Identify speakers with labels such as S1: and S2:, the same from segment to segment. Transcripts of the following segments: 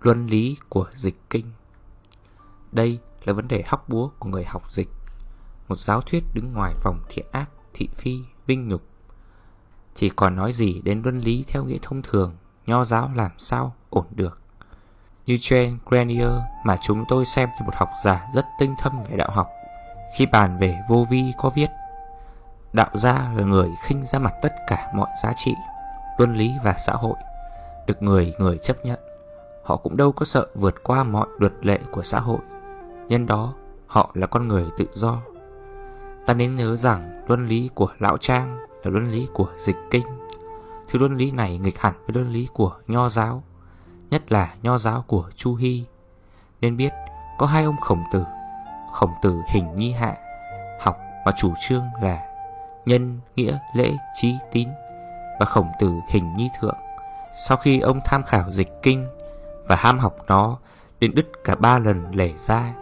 S1: luân lý của dịch kinh. Đây là vấn đề hóc búa của người học dịch. Một giáo thuyết đứng ngoài vòng thiện ác, thị phi, vinh nhục. Chỉ còn nói gì đến luân lý theo nghĩa thông thường Nho giáo làm sao ổn được. Như Jane Grenier mà chúng tôi xem như một học giả rất tinh thâm về đạo học. Khi bàn về vô vi có viết Đạo gia là người khinh ra mặt tất cả mọi giá trị Luân lý và xã hội Được người người chấp nhận. Họ cũng đâu có sợ vượt qua mọi luật lệ của xã hội. Nhân đó họ là con người tự do. Ta nên nhớ rằng luân lý của Lão Trang là luân lý của dịch kinh. Thứ luân lý này nghịch hẳn với luân lý của Nho giáo Nhất là Nho giáo của Chu Hy Nên biết có hai ông khổng tử Khổng tử hình nhi hạ Học và chủ trương là Nhân, nghĩa, lễ, trí, tín Và khổng tử hình nhi thượng. Sau khi ông tham khảo dịch kinh và ham học nó đến đứt cả ba lần lẻ ra.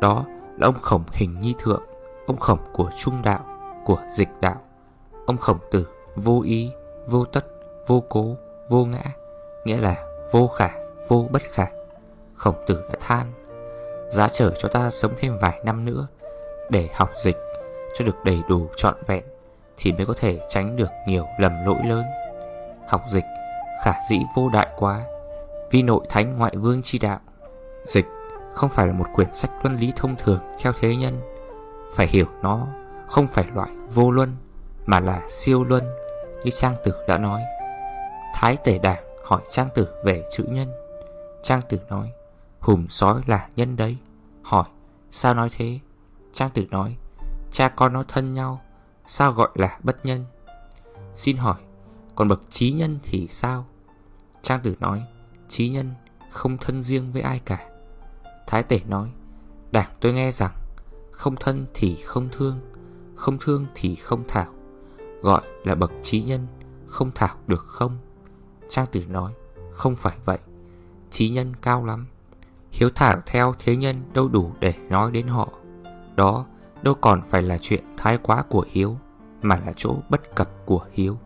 S1: Đó là ông khổng hình nhi thượng, ông khổng của trung đạo, của dịch đạo, ông khổng tử vô ý, vô tất, vô cố, vô ngã, nghĩa là vô khả, vô bất khả. Khổng tử đã than, giá trở cho ta sống thêm vài năm nữa để học dịch cho được đầy đủ trọn vẹn thì mới có thể tránh được nhiều lầm lỗi lớn. Học dịch khả dĩ vô đại quá Vi nội thánh ngoại vương chi đạo. Dịch không phải là một quyển sách luân lý thông thường theo thế nhân. Phải hiểu nó không phải loại vô luân, Mà là siêu luân, Như Trang Tử đã nói. Thái tể đảng hỏi Trang Tử về chữ nhân. Trang Tử nói, Hùm sói là nhân đấy. Hỏi, sao nói thế? Trang Tử nói, Cha con nó thân nhau, Sao gọi là bất nhân? Xin hỏi, Còn bậc trí nhân thì sao? Trang Tử nói trí nhân không thân riêng với ai cả. Thái tể nói, đảng tôi nghe rằng, không thân thì không thương, không thương thì không thảo, gọi là bậc trí nhân, không thảo được không? Trang tử nói, không phải vậy, trí nhân cao lắm. Hiếu thảo theo thế nhân đâu đủ để nói đến họ. Đó đâu còn phải là chuyện thái quá của hiếu, mà là chỗ bất cập của hiếu.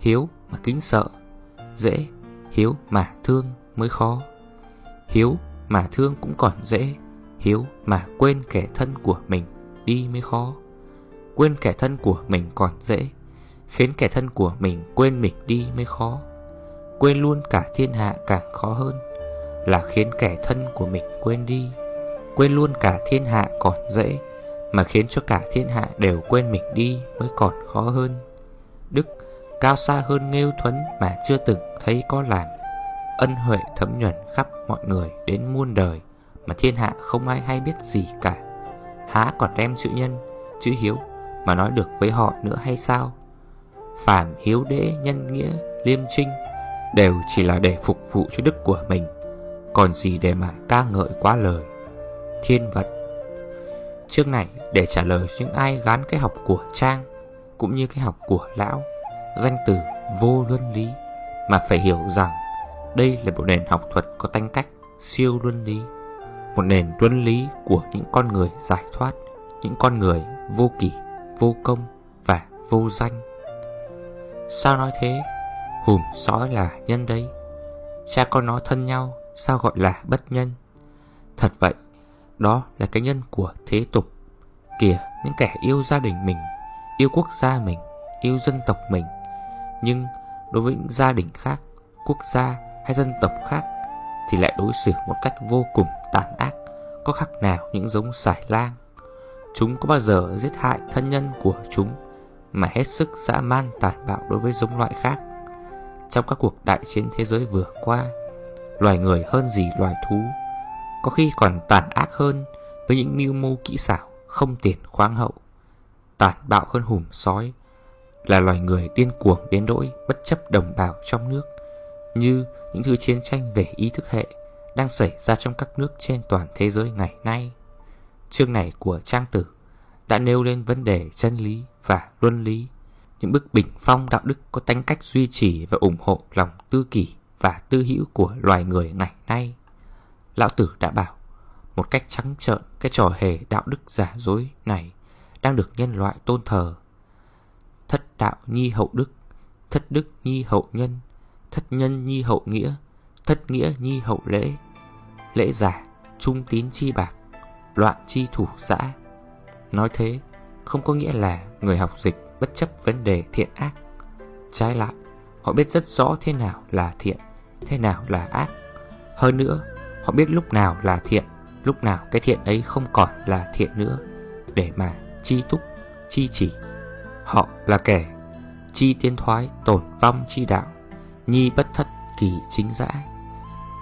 S1: Hiếu mà kính sợ, dễ Hiếu mà thương mới khó. Hiếu mà thương cũng còn dễ. Hiếu mà quên kẻ thân của mình đi mới khó. Quên kẻ thân của mình còn dễ, Khiến kẻ thân của mình quên mình đi mới khó. Quên luôn cả thiên hạ càng khó hơn Là khiến kẻ thân của mình quên đi. Quên luôn cả thiên hạ còn dễ Mà khiến cho cả thiên hạ đều quên mình đi mới còn khó hơn. Đức cao xa hơn nghêu thuấn mà chưa từng thấy có làm Ân huệ thấm nhuần khắp mọi người đến muôn đời Mà thiên hạ không ai hay biết gì cả. Há còn đem chữ nhân, chữ hiếu Mà nói được với họ nữa hay sao? Phàm hiếu đế nhân nghĩa liêm trinh Đều chỉ là để phục vụ cho đức của mình Còn gì để mà ca ngợi quá lời Thiên vật Trước này để trả lời những ai gán cái học của Trang Cũng như cái học của Lão Danh từ vô luân lý mà phải hiểu rằng đây là một nền học thuật có tanh cách siêu luân lý. Một nền luân lý của những con người giải thoát Những con người vô kỷ, vô công và vô danh. Sao nói thế? Hùm sói là nhân đấy Cha con nó thân nhau Sao gọi là bất nhân? Thật vậy Đó là cái nhân của thế tục Kìa những kẻ yêu gia đình mình Yêu quốc gia mình Yêu dân tộc mình. Nhưng đối với những gia đình khác, Quốc gia hay dân tộc khác Thì lại đối xử một cách vô cùng tàn ác, Có khác nào những giống xài lang. Chúng có bao giờ giết hại thân nhân của chúng Mà hết sức dã man tàn bạo đối với giống loại khác? Trong các cuộc đại chiến thế giới vừa qua, Loài người hơn gì loài thú, Có khi còn tàn ác hơn Với những mưu mô kỹ xảo, Không tiền khoáng hậu, Tàn bạo hơn hùm sói là loài người điên cuồng đến nỗi Bất chấp đồng bào trong nước Như những thứ chiến tranh về ý thức hệ đang xảy ra trong các nước trên toàn thế giới ngày nay. Chương này của Trang Tử đã nêu lên vấn đề chân lý và luân lý, những bức bình phong đạo đức có tính cách duy trì và ủng hộ lòng tư kỷ và tư hữu của loài người ngày nay. Lão Tử đã bảo, một cách trắng trợn cái trò hề đạo đức giả dối này đang được nhân loại tôn thờ. Thất đạo nhi hậu đức, thất đức nhi hậu nhân, thất nhân nhi hậu nghĩa, thất nghĩa nhi hậu lễ Lễ giả, trung tín chi bạc Loạn chi thủ xã. Nói thế không có nghĩa là người học dịch bất chấp vấn đề thiện ác. Trái lại, họ biết rất rõ thế nào là thiện, thế nào là ác. Hơn nữa, họ biết lúc nào là thiện, lúc nào cái thiện ấy không còn là thiện nữa. Để mà chi túc, chi chỉ Họ là kẻ chi tiến thoái, tổn vong chi đạo, Nhi bất thất kỳ chính giã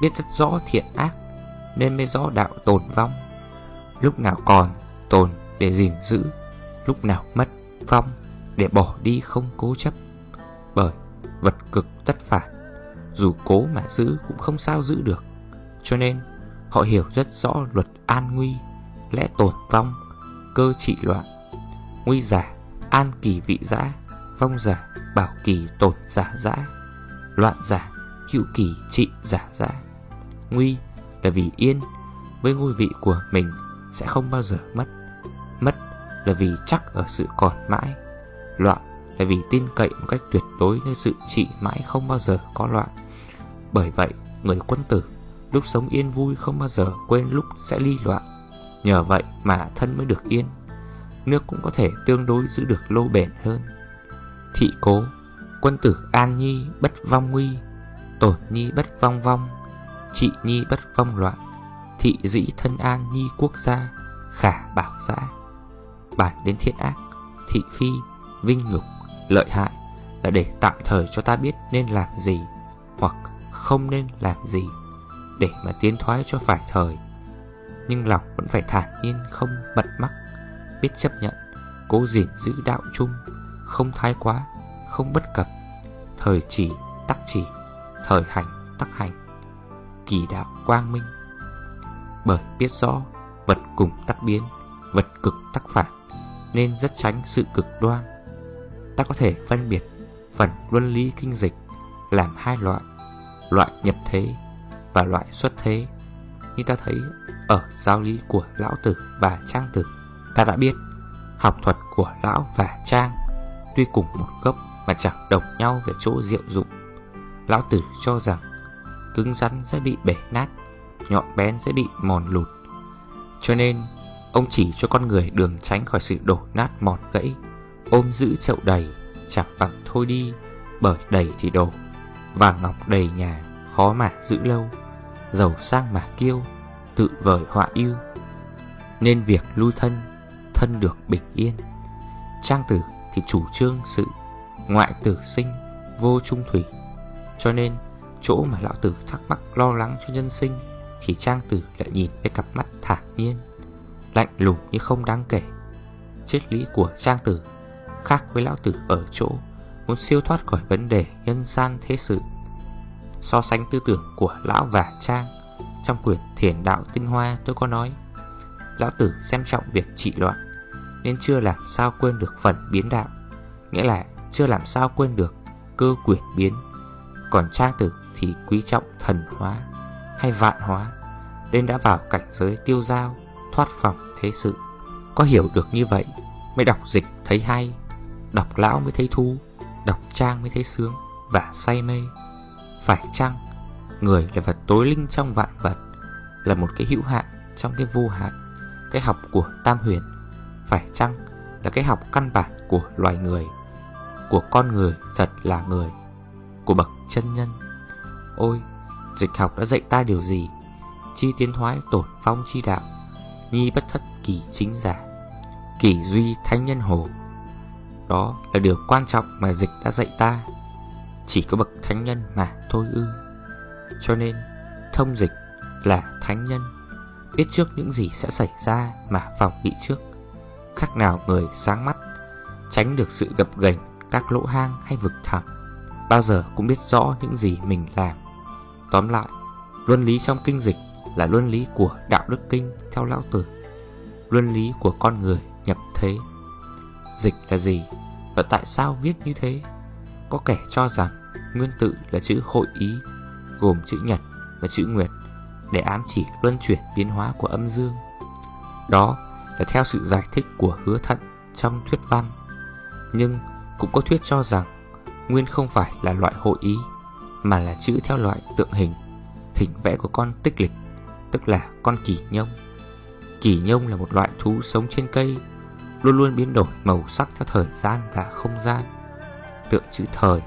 S1: Biết rất rõ thiện ác, Nên mới rõ đạo tồn vong. Lúc nào còn tồn để gìn giữ, Lúc nào mất vong để bỏ đi không cố chấp. Bởi vật cực tất phản Dù cố mà giữ cũng không sao giữ được. Cho nên, họ hiểu rất rõ luật an nguy, Lẽ tổn vong, Cơ trị loạn, Nguy giả An kỳ vị giã, Vong giả, Bảo kỳ tổn giả giã, Loạn giả, Hữu kỳ trị giả giã. Nguy là vì yên Với ngôi vị của mình Sẽ không bao giờ mất. Mất là vì chắc ở sự còn mãi. Loạn là vì tin cậy một cách tuyệt đối nơi sự trị mãi không bao giờ có loạn. Bởi vậy, người quân tử Lúc sống yên vui không bao giờ quên lúc sẽ ly loạn. Nhờ vậy mà thân mới được yên. Nước cũng có thể tương đối giữ được lâu bền hơn. Thị cố Quân tử an nhi bất vong nguy Tổn nhi bất vong vong Trị nhi bất vong loạn Thị dĩ thân an nhi quốc gia Khả bảo giã. Bản đến thiện ác Thị phi, vinh nhục, lợi hại Là để tạm thời cho ta biết nên làm gì Hoặc không nên làm gì Để mà tiến thoái cho phải thời. Nhưng lòng vẫn phải thản nhiên không bận mắc. Biết chấp nhận, Cố gìn giữ đạo chung, Không thái quá, Không bất cập, Thời chỉ, tắc chỉ, Thời hành, tắc hành, Kỳ đạo quang minh. Bởi biết rõ, Vật cùng tắc biến, Vật cực tắc phản, Nên rất tránh sự cực đoan. Ta có thể phân biệt Phần luân lý kinh dịch Làm hai loại Loại nhập thế và loại xuất thế. Như ta thấy ở giáo lý của Lão Tử và Trang Tử Ta đã biết. Học thuật của Lão và Trang Tuy cùng một gốc mà chẳng đồng nhau về chỗ diệu dụng. Lão Tử cho rằng Cứng rắn sẽ bị bể nát, Nhọn bén sẽ bị mòn lụt. Cho nên, Ông chỉ cho con người đường tránh khỏi sự đổ nát mọt gãy, Ôm giữ chậu đầy, Chẳng bằng thôi đi, Bởi đầy thì đổ Vàng ngọc đầy nhà Khó mà giữ lâu, Giàu sang mà kiêu, Tự vời họa yêu Nên việc lui thân Thân được bình yên. Trang tử thì chủ trương sự Ngoại tử sinh Vô trung thủy. Cho nên, chỗ mà lão tử thắc mắc lo lắng cho nhân sinh Thì trang tử lại nhìn với cặp mắt thản nhiên, Lạnh lùng như không đáng kể. Triết lý của trang tử Khác với lão tử ở chỗ Muốn siêu thoát khỏi vấn đề nhân gian thế sự. So sánh tư tưởng của lão và trang Trong quyển Thiền Đạo Tinh Hoa, tôi có nói, Lão tử xem trọng việc trị loạn nên chưa làm sao quên được phần biến đạo. Nghĩa là chưa làm sao quên được cơ quyển biến. Còn trang tử thì quý trọng thần hóa hay vạn hóa, Nên đã vào cảnh giới tiêu giao, Thoát phòng thế sự. Có hiểu được như vậy Mới đọc dịch thấy hay, Đọc lão mới thấy thu, Đọc trang mới thấy sướng Và say mê. Phải chăng Người là vật tối linh trong vạn vật Là một cái hữu hạn trong cái vô hạn, Cái học của tam huyền? Phải chăng là cái học căn bản của loài người, Của con người thật là người, Của bậc chân nhân? Ôi, Dịch học đã dạy ta điều gì? Chi tiến thoái tổn phong chi đạo, Nhi bất thất kỳ chính giả, Kỳ duy thánh nhân hồ Đó là điều quan trọng mà dịch đã dạy ta. Chỉ có bậc thánh nhân mà thôi ư. Cho nên, thông dịch là thánh nhân. Biết trước những gì sẽ xảy ra mà phòng bị trước. Khác nào người sáng mắt, Tránh được sự gập ghềnh các lỗ hang hay vực thẳm. Bao giờ cũng biết rõ những gì mình làm. Tóm lại, Luân lý trong kinh dịch là luân lý của đạo đức kinh theo lão tử, Luân lý của con người nhập thế. Dịch là gì và tại sao viết như thế? Có kẻ cho rằng nguyên tự là chữ hội ý, Gồm chữ nhật và chữ nguyệt, Để ám chỉ luân chuyển biến hóa của âm dương. Đó là theo sự giải thích của hứa thận trong thuyết văn Nhưng cũng có thuyết cho rằng Nguyên không phải là loại hội ý Mà là chữ theo loại tượng hình hình vẽ của con tích lịch, tức là con kỳ nhông. Kỳ nhông là một loại thú sống trên cây, luôn luôn biến đổi màu sắc theo thời gian và không gian. Tượng chữ thời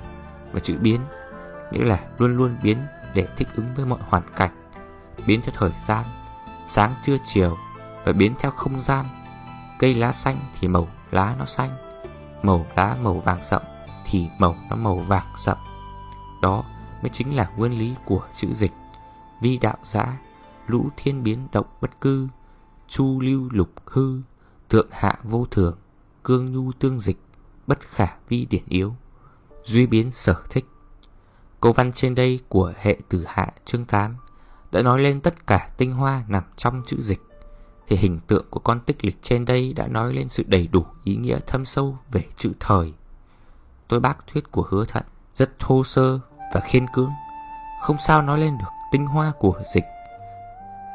S1: và chữ biến, nghĩa là luôn luôn biến để thích ứng với mọi hoàn cảnh, biến theo thời gian, sáng trưa chiều và biến theo không gian. Cây lá xanh thì màu lá nó xanh, màu lá màu vàng sậm thì màu nó màu vàng sậm. Đó mới chính là nguyên lý của chữ dịch. Vi đạo giã, lũ thiên biến động bất cư, chu lưu lục hư, thượng hạ vô thường, cương nhu tương dịch, bất khả vi điển yếu, duy biến sở thích. Câu văn trên đây của hệ tử hạ chương 8 đã nói lên tất cả tinh hoa nằm trong chữ dịch. Thì hình tượng của con tích lịch trên đây đã nói lên sự đầy đủ ý nghĩa thâm sâu về chữ thời. Tôi bác thuyết của hứa thận rất thô sơ và khiên cưỡng, không sao nói lên được tinh hoa của dịch.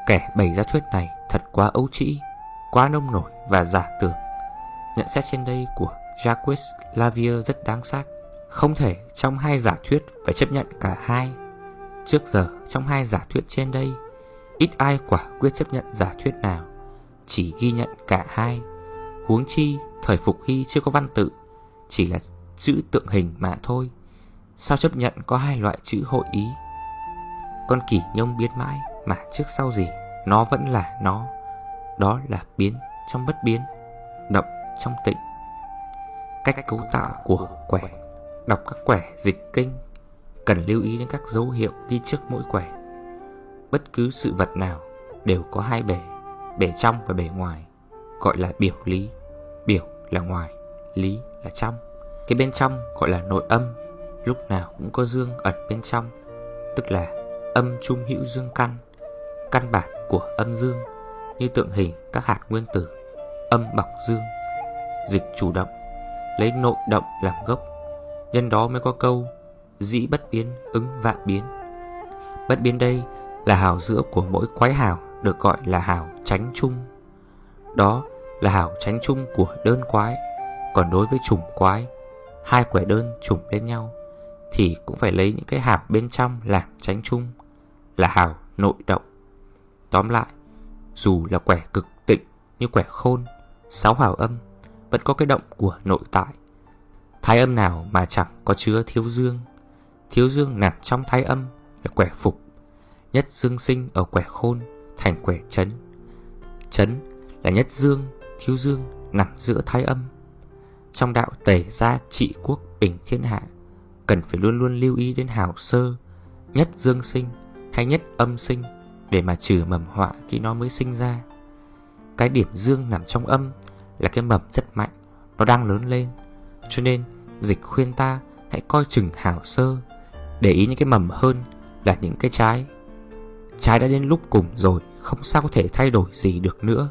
S1: Kẻ bày ra thuyết này thật quá ấu trĩ, quá nông nổi và giả tưởng. Nhận xét trên đây của Jacques Lavier rất đáng xác. Không thể trong hai giả thuyết phải chấp nhận cả hai. Trước giờ trong hai giả thuyết trên đây, ít ai quả quyết chấp nhận giả thuyết nào, chỉ ghi nhận cả hai. Huống chi, thời Phục Hy chưa có văn tự, chỉ là chữ tượng hình mà thôi. Sao chấp nhận có hai loại chữ hội ý? Con kỷ nhông biến mãi mà trước sau gì, nó vẫn là nó. Đó là biến trong bất biến, động trong tịnh. Cách cấu tạo của quẻ Đọc các quẻ dịch kinh Cần lưu ý đến các dấu hiệu ghi trước mỗi quẻ Bất cứ sự vật nào đều có hai bề Bề trong và bề ngoài Gọi là biểu lý. Biểu là ngoài, lý là trong. Cái bên trong gọi là nội âm Lúc nào cũng có dương ẩn bên trong Tức là âm trung hữu dương căn Căn bản của âm dương Như tượng hình các hạt nguyên tử Âm bọc dương Dịch chủ động Lấy nội động làm gốc. Nhân đó mới có câu Dĩ bất biến, ứng vạn biến. Bất biến đây là hào giữa của mỗi quái hào. Được gọi là hào tránh chung. Đó là hào tránh chung của đơn quái. Còn đối với chủng quái, Hai quẻ đơn chủng lên nhau, Thì cũng phải lấy những cái hào bên trong làm tránh chung, Là hào nội động. Tóm lại, Dù là quẻ cực tịnh như quẻ khôn, Sáu hào âm, Vẫn có cái động của nội tại. Thái âm nào mà chẳng có chứa thiếu dương? Thiếu dương nằm trong thái âm là quẻ phục, Nhất dương sinh ở quẻ khôn thành quẻ chấn Chấn là nhất dương, thiếu dương nằm giữa thái âm. Trong đạo tể gia trị quốc bình thiên hạ Cần phải luôn luôn lưu ý đến hào sơ Nhất dương sinh hay nhất âm sinh Để mà trừ mầm họa khi nó mới sinh ra. Cái điểm dương nằm trong âm Là cái mầm rất mạnh Nó đang lớn lên. Cho nên dịch khuyên ta hãy coi chừng hảo sơ Để ý những cái mầm hơn là những cái trái. Trái đã đến lúc cùng rồi không sao có thể thay đổi gì được nữa.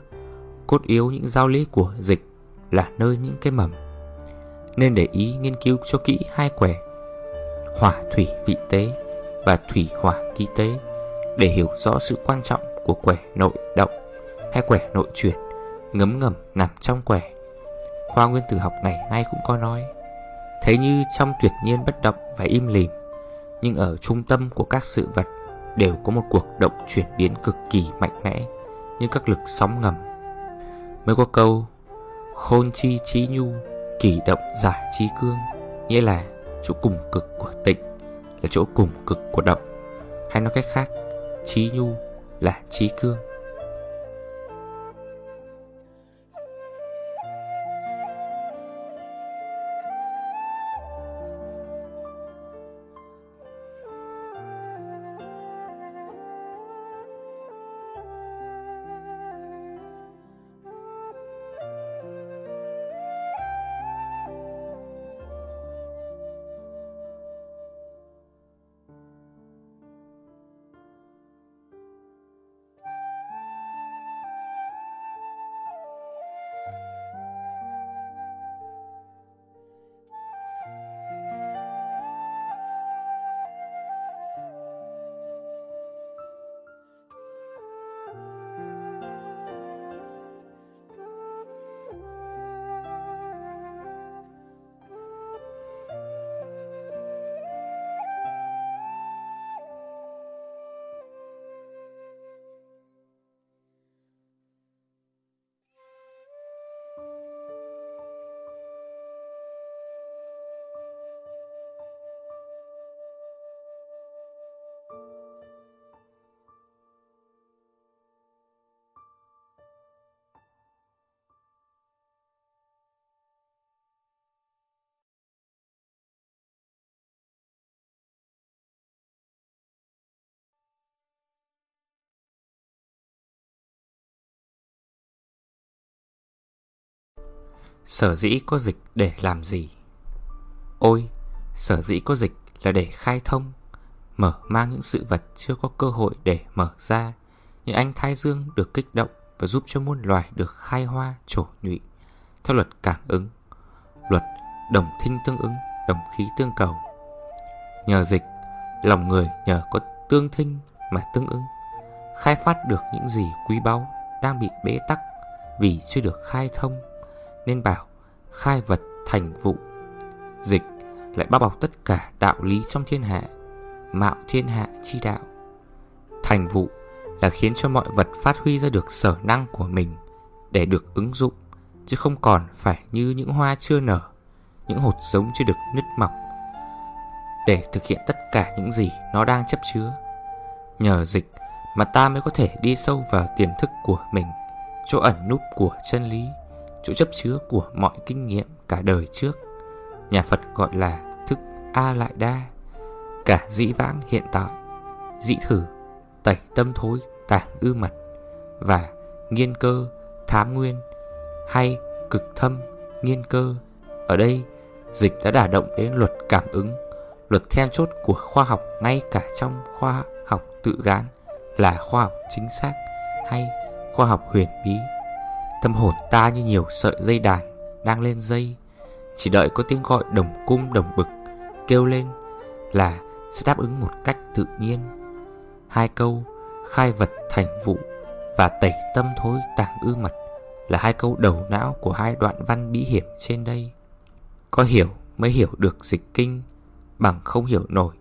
S1: Cốt yếu những giao lý của dịch Là nơi những cái mầm. Nên để ý nghiên cứu cho kỹ hai quẻ, Hỏa thủy vị tế Và thủy hỏa ký tế, Để hiểu rõ sự quan trọng của quẻ nội động Hay quẻ nội chuyển Ngấm ngầm nằm trong quẻ. Khoa nguyên tử học ngày nay cũng có nói Thấy như trong tuyệt nhiên bất động và im lìm, Nhưng ở trung tâm của các sự vật Đều có một cuộc động chuyển biến cực kỳ mạnh mẽ, Như các lực sóng ngầm. Mới có câu, Khôn chi trí nhu Kỳ động giải trí cương Nghĩa là chỗ cùng cực của tịnh, Là chỗ cùng cực của động. Hay nói cách khác, Trí nhu là trí cương. Sở dĩ có dịch để làm gì? Ôi, Sở dĩ có dịch là để khai thông, Mở mang những sự vật chưa có cơ hội để mở ra. Những anh Thái Dương được kích động Và giúp cho muôn loài được khai hoa, trổ nhụy. Theo luật cảm ứng, Luật đồng thinh tương ứng, Đồng khí tương cầu. Nhờ dịch, Lòng người nhờ có tương thinh mà tương ứng. Khai phát được những gì quý báu Đang bị bế tắc Vì chưa được khai thông. Nên bảo, khai vật thành vụ. Dịch lại bao bọc tất cả đạo lý trong thiên hạ, Mạo thiên hạ chi đạo. Thành vụ là khiến cho mọi vật phát huy ra được sở năng của mình Để được ứng dụng, Chứ không còn phải như những hoa chưa nở, Những hột giống chưa được nứt mọc Để thực hiện tất cả những gì nó đang chấp chứa. Nhờ dịch mà ta mới có thể đi sâu vào tiềm thức của mình, Chỗ ẩn núp của chân lý. Chỗ chấp chứa của mọi kinh nghiệm cả đời trước. Nhà Phật gọi là thức A Lại Đa. Cả dĩ vãng hiện tại, Dĩ thử, Tẩy tâm thối tảng ư mật Và nghiên cơ Thám nguyên Hay cực thâm Nghiên cơ. Ở đây, dịch đã đả động đến luật cảm ứng, Luật then chốt của khoa học Ngay cả trong khoa học tự gán Là khoa học chính xác Hay khoa học huyền bí. Tâm hồn ta như nhiều sợi dây đàn Đang lên dây. Chỉ đợi có tiếng gọi đồng cung, đồng bực Kêu lên là sẽ đáp ứng một cách tự nhiên. Hai câu khai vật thành vụ Và tẩy tâm thối tàng ư mật Là hai câu đầu não của hai đoạn văn bí hiểm trên đây. Có hiểu mới hiểu được dịch kinh, Bằng không hiểu nổi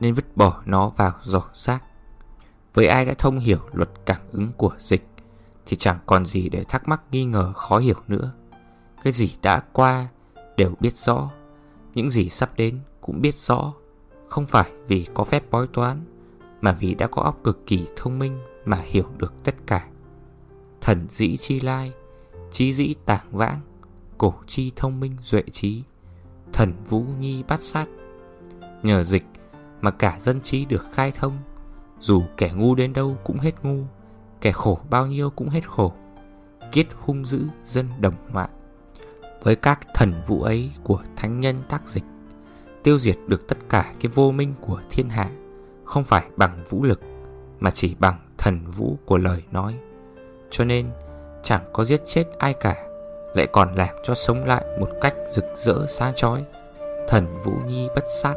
S1: Nên vứt bỏ nó vào giỏ rác Với ai đã thông hiểu luật cảm ứng của dịch? Thì chẳng còn gì để thắc mắc, nghi ngờ, khó hiểu nữa. Cái gì đã qua đều biết rõ, Những gì sắp đến cũng biết rõ. Không phải vì có phép bói toán, Mà vì đã có óc cực kỳ thông minh Mà hiểu được tất cả. Thần dĩ chi lai Trí dĩ tảng vãng, Cổ chi thông minh duệ trí, Thần vũ nhi bắt sát. Nhờ dịch mà cả dân trí được khai thông, Dù kẻ ngu đến đâu cũng hết ngu. Kẻ khổ bao nhiêu cũng hết khổ. Kiết hung dữ dân đồng hoạn Với các thần vũ ấy của thánh nhân tác dịch, Tiêu diệt được tất cả cái vô minh của thiên hạ, Không phải bằng vũ lực, Mà chỉ bằng thần vũ của lời nói. Cho nên, chẳng có giết chết ai cả, Lại còn làm cho sống lại một cách rực rỡ sáng chói. Thần vũ nhi bất sát.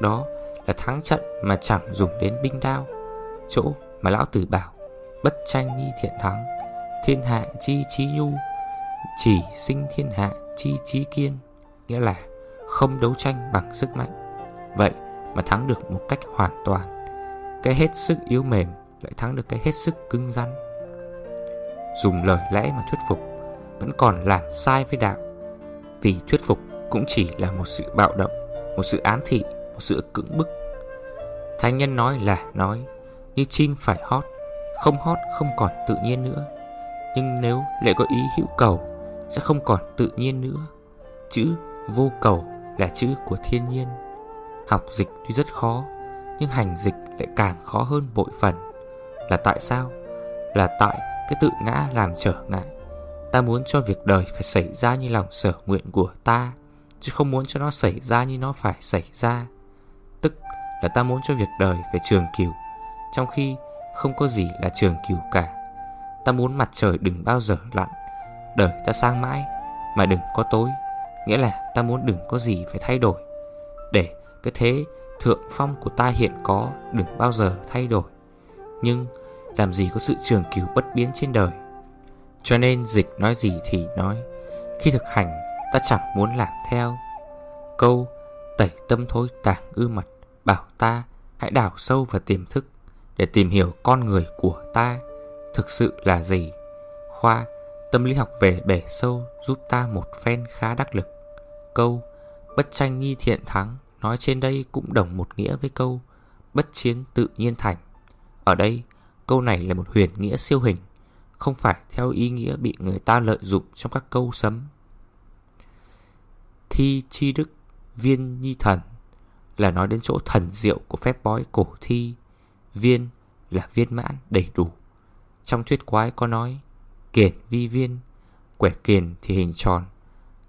S1: Đó là thắng trận mà chẳng dùng đến binh đao, Chỗ mà lão tử bảo. Bất tranh nhi thiện thắng. Thiên hạ chi trí nhu, Chỉ sinh thiên hạ chi trí kiên. Nghĩa là không đấu tranh bằng sức mạnh. Vậy mà thắng được một cách hoàn toàn, Cái hết sức yếu mềm Lại thắng được cái hết sức cứng rắn. Dùng lời lẽ mà thuyết phục Vẫn còn làm sai với đạo, Vì thuyết phục cũng chỉ là một sự bạo động, Một sự ám thị, Một sự cưỡng bức. Thánh nhân nói là nói, Như chim phải hót không hót, không còn tự nhiên nữa. Nhưng nếu lại có ý hữu cầu, Sẽ không còn tự nhiên nữa. Chữ vô cầu là chữ của thiên nhiên. Học dịch tuy rất khó, Nhưng hành dịch lại càng khó hơn bội phần. Là tại sao? Là tại cái tự ngã làm trở ngại. Ta muốn cho việc đời phải xảy ra như lòng sở nguyện của ta, Chứ không muốn cho nó xảy ra như nó phải xảy ra. Tức là ta muốn cho việc đời phải trường cửu, Trong khi không có gì là trường cửu cả. Ta muốn mặt trời đừng bao giờ lặn. Đời ta sang mãi, Mà đừng có tối. Nghĩa là ta muốn đừng có gì phải thay đổi. Để cái thế thượng phong của ta hiện có, Đừng bao giờ thay đổi. Nhưng làm gì có sự trường cửu bất biến trên đời? Cho nên dịch nói gì thì nói. Khi thực hành, ta chẳng muốn làm theo. Câu, tẩy tâm thối tàng ư mật Bảo ta hãy đào sâu vào tiềm thức để tìm hiểu con người của ta thực sự là gì. Khoa tâm lý học về bể sâu giúp ta một phen khá đắc lực. Câu bất tranh nghi thiện thắng nói trên đây cũng đồng một nghĩa với câu bất chiến tự nhiên thành. Ở đây, câu này là một huyền nghĩa siêu hình, không phải theo ý nghĩa bị người ta lợi dụng trong các câu sấm. Thi chi đức, viên nhi thần là nói đến chỗ thần diệu của phép bói cổ thi Viên là viên mãn đầy đủ. Trong thuyết quái có nói kiền vi viên, quẻ kiền thì hình tròn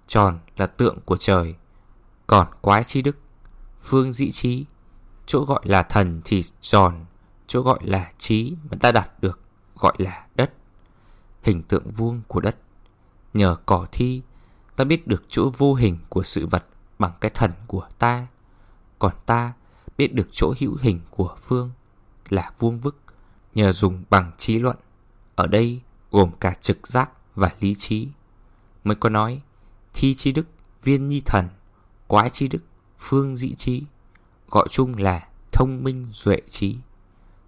S1: Tròn là tượng của trời, Còn quái chi đức, Phương dĩ trí, Chỗ gọi là thần thì tròn, Chỗ gọi là trí mà ta đạt được Gọi là đất, Hình tượng vuông của đất. Nhờ cỏ thi, Ta biết được chỗ vô hình của sự vật Bằng cái thần của ta, Còn ta biết được chỗ hữu hình của phương. Là vuông vức Nhờ dùng bằng trí luận. Ở đây gồm cả trực giác và lý trí. Mới có nói Thi chi đức, viên nhi thần Quái chi đức, phương dĩ trí Gọi chung là thông minh duệ trí.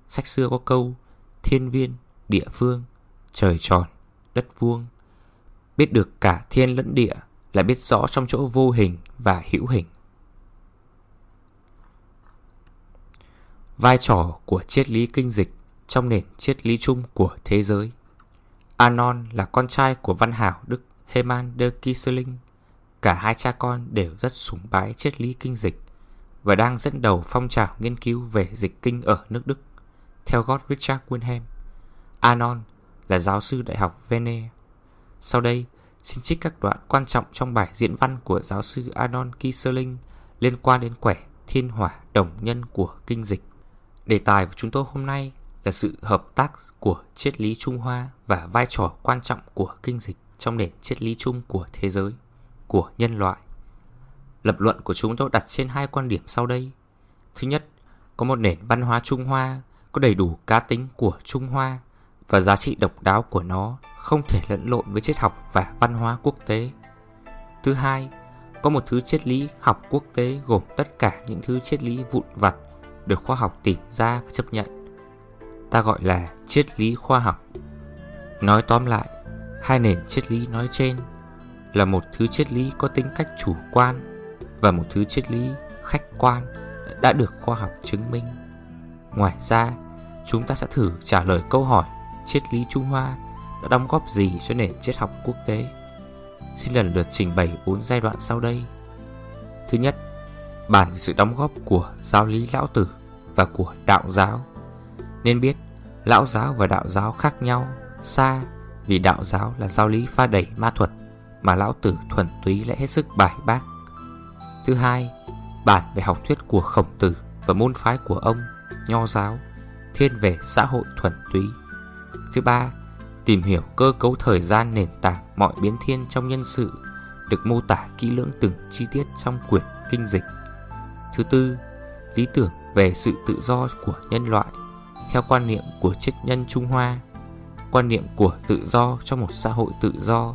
S1: Sách xưa có câu Thiên viên, địa phương Trời tròn, đất vuông. Biết được cả thiên lẫn địa Là biết rõ trong chỗ vô hình và hữu hình. Vai trò của triết lý kinh dịch Trong nền triết lý chung của thế giới Anon là con trai của văn hảo Đức Heman de Kieseling. Cả hai cha con đều rất sùng bái triết lý kinh dịch và đang dẫn đầu phong trào nghiên cứu về dịch kinh ở nước Đức. Theo God Richard Wilhelm, Anon là giáo sư đại học Vene. Sau đây, xin trích các đoạn quan trọng trong bài diễn văn của giáo sư Anon Kieseling liên quan đến quẻ thiên hỏa đồng nhân của kinh dịch. Đề tài của chúng tôi hôm nay là sự hợp tác của triết lý Trung Hoa và vai trò quan trọng của kinh dịch trong nền triết lý chung của thế giới, của nhân loại. Lập luận của chúng tôi đặt trên hai quan điểm sau đây. Thứ nhất, có một nền văn hóa Trung Hoa có đầy đủ cá tính của Trung Hoa và giá trị độc đáo của nó không thể lẫn lộn với triết học và văn hóa quốc tế. Thứ hai, có một thứ triết lý học quốc tế gồm tất cả những thứ triết lý vụn vặt được khoa học tìm ra và chấp nhận ta gọi là triết lý khoa học. Nói tóm lại, hai nền triết lý nói trên là một thứ triết lý có tính cách chủ quan và một thứ triết lý khách quan đã được khoa học chứng minh. Ngoài ra, chúng ta sẽ thử trả lời câu hỏi triết lý Trung Hoa đã đóng góp gì cho nền triết học quốc tế. Xin lần lượt trình bày bốn giai đoạn sau đây. Thứ nhất, bàn về sự đóng góp của giáo lý lão tử và của đạo giáo nên biết lão giáo và đạo giáo khác nhau xa vì đạo giáo là giáo lý pha đẩy ma thuật mà lão tử thuần túy lại hết sức bài bác. Thứ hai, bản về học thuyết của khổng tử và môn phái của ông, nho giáo, thiên về xã hội thuần túy. Thứ ba, tìm hiểu cơ cấu thời gian nền tảng mọi biến thiên trong nhân sự được mô tả kỹ lưỡng từng chi tiết trong quyển kinh dịch. Thứ tư, lý tưởng về sự tự do của nhân loại theo quan niệm của triết nhân Trung Hoa. Quan niệm của tự do trong một xã hội tự do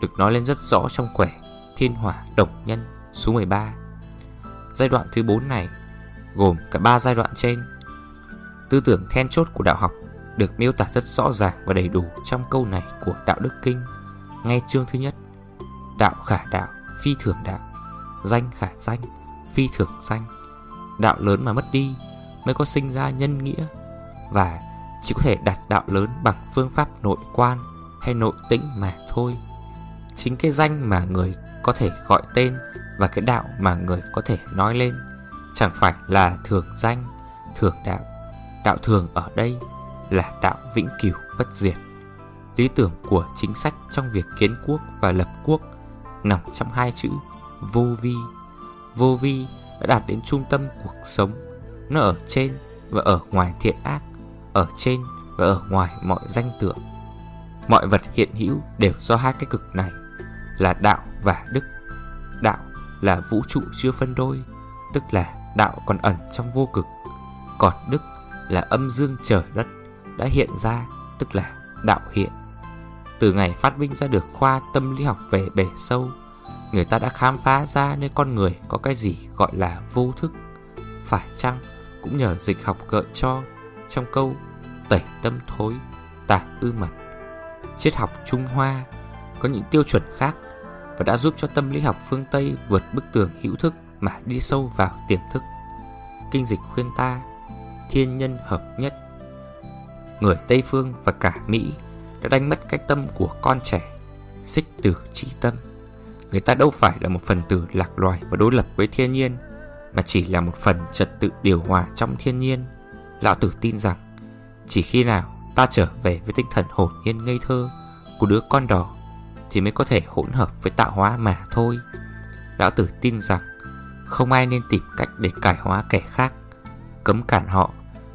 S1: được nói lên rất rõ trong quẻ Thiên Hỏa Độc Nhân số 13. Giai đoạn thứ 4 này gồm cả ba giai đoạn trên. Tư tưởng then chốt của đạo học được miêu tả rất rõ ràng và đầy đủ trong câu này của Đạo Đức Kinh. Ngay chương thứ nhất, đạo khả đạo, phi thường đạo, danh khả danh, phi thường danh. Đạo lớn mà mất đi mới có sinh ra nhân nghĩa và chỉ có thể đạt đạo lớn bằng phương pháp nội quan hay nội tĩnh mà thôi. Chính cái danh mà người có thể gọi tên và cái đạo mà người có thể nói lên chẳng phải là thường danh, thường đạo. Đạo thường ở đây là đạo vĩnh cửu bất diệt. Lý tưởng của chính sách trong việc kiến quốc và lập quốc nằm trong hai chữ vô vi. Vô vi đã đạt đến trung tâm cuộc sống, nó ở trên và ở ngoài thiện ác ở trên và ở ngoài mọi danh tượng. Mọi vật hiện hữu đều do hai cái cực này là đạo và đức. Đạo là vũ trụ chưa phân đôi, tức là đạo còn ẩn trong vô cực. Còn đức là âm dương trời đất đã hiện ra, tức là đạo hiện. Từ ngày phát minh ra được khoa tâm lý học về bể sâu, người ta đã khám phá ra nơi con người có cái gì gọi là vô thức. Phải chăng cũng nhờ dịch học gợi cho trong câu tẩy tâm thối, tả ư mật. Triết học Trung Hoa có những tiêu chuẩn khác và đã giúp cho tâm lý học phương Tây vượt bức tường hữu thức mà đi sâu vào tiềm thức. Kinh dịch khuyên ta, thiên nhân hợp nhất. Người Tây Phương và cả Mỹ đã đánh mất cái tâm của con trẻ, xích tử trí tâm. Người ta đâu phải là một phần tử lạc loài và đối lập với thiên nhiên, mà chỉ là một phần trật tự điều hòa trong thiên nhiên. Lão tử tin rằng chỉ khi nào ta trở về với tinh thần hồn nhiên ngây thơ của đứa con đỏ thì mới có thể hỗn hợp với tạo hóa mà thôi. Lão tử tin rằng không ai nên tìm cách để cải hóa kẻ khác, cấm cản họ,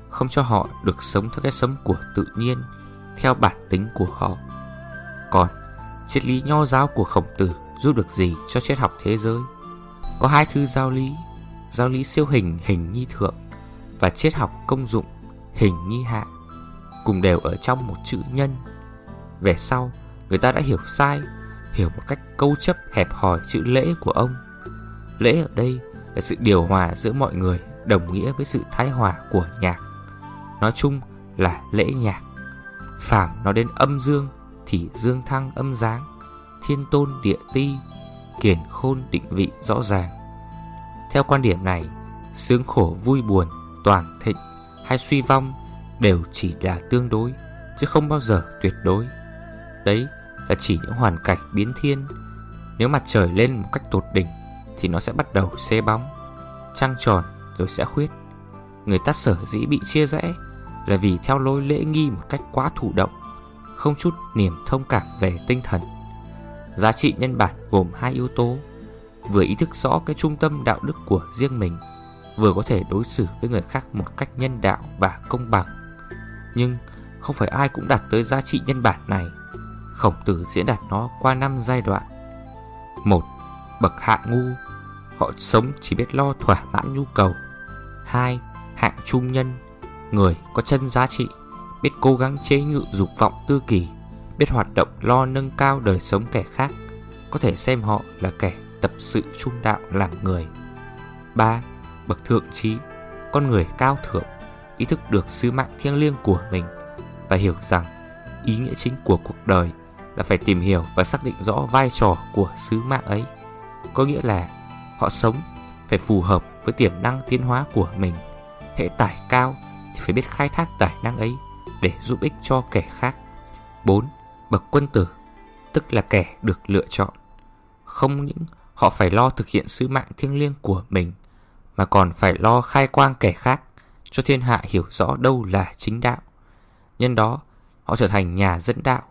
S1: không cho họ được sống theo cái sống của tự nhiên, theo bản tính của họ. Còn triết lý nho giáo của khổng tử giúp được gì cho triết học thế giới? Có hai thứ giáo lý, giáo lý siêu hình hình nhi thượng và triết học công dụng hình nhi hạ, cùng đều ở trong một chữ nhân. Về sau, người ta đã hiểu sai, hiểu một cách câu chấp hẹp hòi chữ lễ của ông. Lễ ở đây là sự điều hòa giữa mọi người đồng nghĩa với sự thái hòa của nhạc. Nói chung là lễ nhạc. Phàm nó đến âm dương thì dương thăng âm giáng, thiên tôn địa ti, kiền khôn định vị rõ ràng. Theo quan điểm này, sướng khổ vui buồn, toàn thịnh hay suy vong đều chỉ là tương đối, chứ không bao giờ tuyệt đối. Đấy là chỉ những hoàn cảnh biến thiên. Nếu mặt trời lên một cách tột đỉnh thì nó sẽ bắt đầu xê bóng, trăng tròn rồi sẽ khuyết. Người ta sở dĩ bị chia rẽ là vì theo lối lễ nghi một cách quá thụ động, không chút niềm thông cảm về tinh thần. Giá trị nhân bản gồm hai yếu tố, vừa ý thức rõ cái trung tâm đạo đức của riêng mình, vừa có thể đối xử với người khác một cách nhân đạo và công bằng. Nhưng không phải ai cũng đạt tới giá trị nhân bản này. Khổng tử diễn đạt nó qua năm giai đoạn. một Bậc hạ ngu Họ sống chỉ biết lo thỏa mãn nhu cầu 2. Hạng trung nhân Người có chân giá trị Biết cố gắng chế ngự dục vọng tư kỳ Biết hoạt động lo nâng cao đời sống kẻ khác, Có thể xem họ là kẻ tập sự trung đạo làm người 3. Bậc thượng trí, Con người cao thượng, Ý thức được sứ mạng thiêng liêng của mình Và hiểu rằng ý nghĩa chính của cuộc đời Là phải tìm hiểu và xác định rõ vai trò của sứ mạng ấy Có nghĩa là họ sống phải phù hợp với tiềm năng tiến hóa của mình. Hệ tải cao thì phải biết khai thác tài năng ấy để giúp ích cho kẻ khác. 4. Bậc quân tử, tức là kẻ được lựa chọn. Không những họ phải lo thực hiện sứ mạng thiêng liêng của mình, mà còn phải lo khai quang kẻ khác, cho thiên hạ hiểu rõ đâu là chính đạo. Nhân đó, họ trở thành nhà dẫn đạo,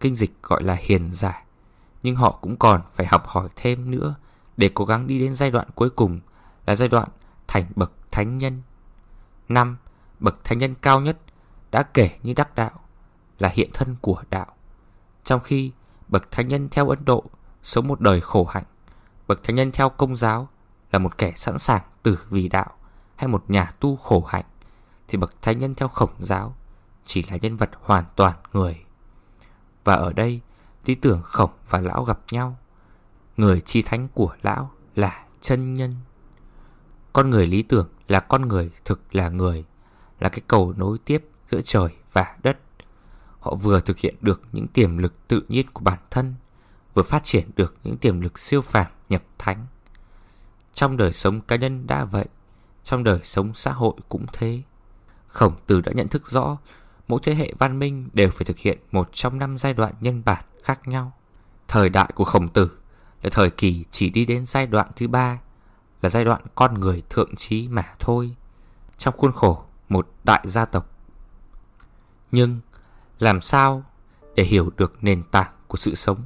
S1: kinh dịch gọi là hiền giả. Nhưng họ cũng còn phải học hỏi thêm nữa để cố gắng đi đến giai đoạn cuối cùng là giai đoạn thành bậc thánh nhân. năm Bậc thánh nhân cao nhất đã kể như đắc đạo là hiện thân của đạo. Trong khi bậc thánh nhân theo Ấn Độ sống một đời khổ hạnh, bậc thánh nhân theo công giáo là một kẻ sẵn sàng tử vì đạo hay một nhà tu khổ hạnh, thì bậc thánh nhân theo khổng giáo chỉ là nhân vật hoàn toàn người. Và ở đây, lý tưởng khổng và lão gặp nhau. Người chi thánh của lão là chân nhân. Con người lý tưởng là con người thực là người Là cái cầu nối tiếp giữa trời và đất. Họ vừa thực hiện được những tiềm lực tự nhiên của bản thân, Vừa phát triển được những tiềm lực siêu phàm nhập thánh. Trong đời sống cá nhân đã vậy, Trong đời sống xã hội cũng thế. Khổng tử đã nhận thức rõ, Mỗi thế hệ văn minh đều phải thực hiện một trong năm giai đoạn nhân bản khác nhau. Thời đại của khổng tử là thời kỳ chỉ đi đến giai đoạn thứ ba, Là giai đoạn con người thượng trí mà thôi, Trong khuôn khổ một đại gia tộc. Nhưng làm sao để hiểu được nền tảng của sự sống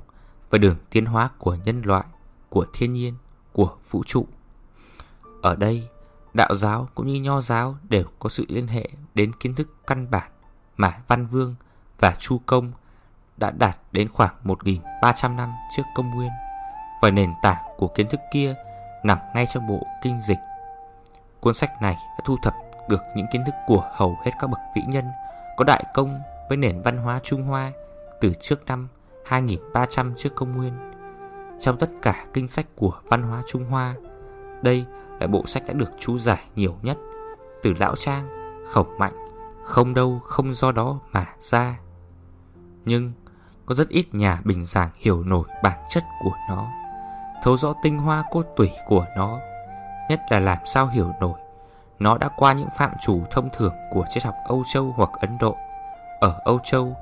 S1: Và đường tiến hóa của nhân loại, của thiên nhiên, của vũ trụ Ở đây đạo giáo cũng như nho giáo đều có sự liên hệ đến kiến thức căn bản mà Văn Vương và Chu Công đã đạt đến khoảng 1.300 năm trước công nguyên và nền tảng của kiến thức kia nằm ngay trong bộ kinh dịch. Cuốn sách này đã thu thập được những kiến thức của hầu hết các bậc vĩ nhân có đại công với nền văn hóa Trung Hoa từ trước năm 2300 trước công nguyên. Trong tất cả kinh sách của văn hóa Trung Hoa, đây là bộ sách đã được chú giải nhiều nhất từ Lão Trang, Khổng Mạnh, không đâu không do đó mà ra. Nhưng có rất ít nhà bình giảng hiểu nổi bản chất của nó thấu rõ tinh hoa cốt tủy của nó, nhất là làm sao hiểu nổi. Nó đã qua những phạm chủ thông thường của triết học Âu Châu hoặc Ấn Độ. Ở Âu Châu,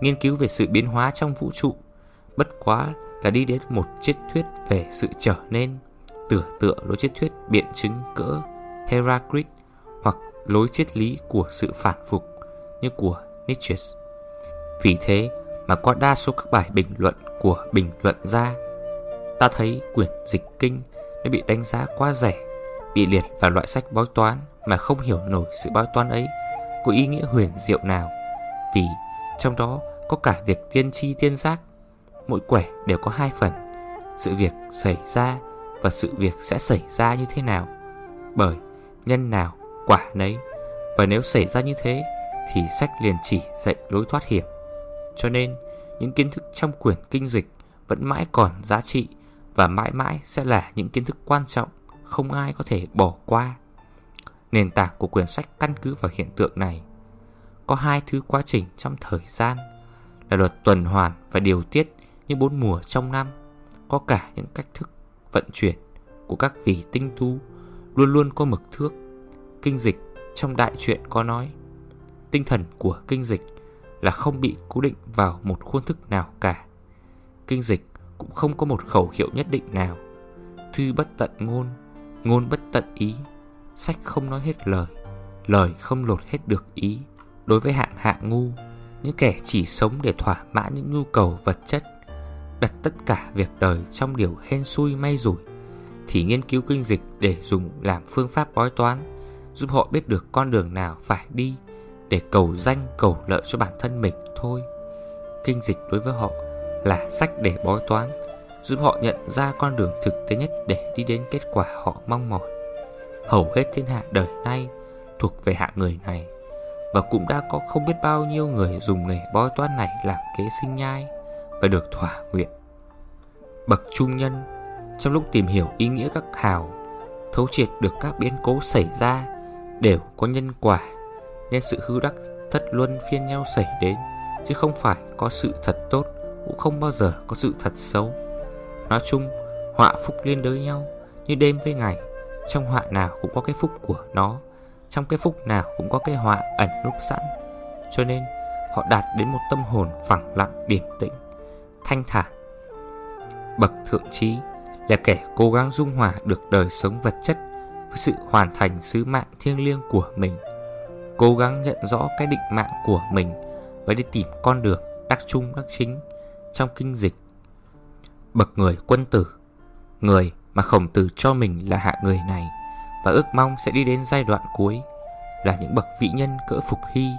S1: nghiên cứu về sự biến hóa trong vũ trụ, bất quá là đi đến một triết thuyết về sự trở nên, tưởng tựa lối triết thuyết biện chứng cỡ Heraclit hoặc lối triết lý của sự phản phục như của Nietzsche. Vì thế mà qua đa số các bài bình luận của bình luận gia, Ta thấy quyển dịch kinh đã bị đánh giá quá rẻ, bị liệt vào loại sách bói toán mà không hiểu nổi sự bói toán ấy có ý nghĩa huyền diệu nào. Vì trong đó có cả việc tiên tri tiên giác, mỗi quẻ đều có hai phần, sự việc xảy ra và sự việc sẽ xảy ra như thế nào. Bởi nhân nào quả nấy, và nếu xảy ra như thế thì sách liền chỉ dạy lối thoát hiểm. Cho nên, những kiến thức trong quyển kinh dịch vẫn mãi còn giá trị và mãi mãi sẽ là những kiến thức quan trọng không ai có thể bỏ qua. Nền tảng của quyển sách căn cứ vào hiện tượng này. Có hai thứ quá trình trong thời gian là luật tuần hoàn và điều tiết như bốn mùa trong năm. Có cả những cách thức vận chuyển của các vị tinh tu luôn luôn có mực thước. Kinh dịch trong đại truyện có nói tinh thần của kinh dịch là không bị cố định vào một khuôn thức nào cả. Kinh dịch cũng không có một khẩu hiệu nhất định nào. Thư bất tận ngôn, ngôn bất tận ý, sách không nói hết lời, lời không lột hết được ý. Đối với hạng hạ ngu, những kẻ chỉ sống để thỏa mãn những nhu cầu vật chất, đặt tất cả việc đời trong điều hên xui may rủi, thì nghiên cứu kinh dịch để dùng làm phương pháp bói toán, giúp họ biết được con đường nào phải đi để cầu danh cầu lợi cho bản thân mình thôi. Kinh dịch đối với họ là sách để bói toán, giúp họ nhận ra con đường thực tế nhất để đi đến kết quả họ mong mỏi. Hầu hết thiên hạ đời nay thuộc về hạng người này và cũng đã có không biết bao nhiêu người dùng nghề bói toán này làm kế sinh nhai và được thỏa nguyện. Bậc trung nhân trong lúc tìm hiểu ý nghĩa các hào, thấu triệt được các biến cố xảy ra đều có nhân quả nên sự hư đắc thất luân phiên nhau xảy đến chứ không phải có sự thật tốt cũng không bao giờ có sự thật xấu. Nói chung, họa phúc liên đới nhau như đêm với ngày, trong họa nào cũng có cái phúc của nó, trong cái phúc nào cũng có cái họa ẩn núp sẵn. Cho nên, họ đạt đến một tâm hồn phẳng lặng điềm tĩnh, thanh thản. Bậc thượng trí là kẻ cố gắng dung hòa được đời sống vật chất với sự hoàn thành sứ mạng thiêng liêng của mình cố gắng nhận rõ cái định mạng của mình và đi tìm con đường đắc trung đắc chính trong kinh dịch. Bậc người quân tử, người mà khổng tử cho mình là hạ người này và ước mong sẽ đi đến giai đoạn cuối là những bậc vị nhân cỡ Phục Hy,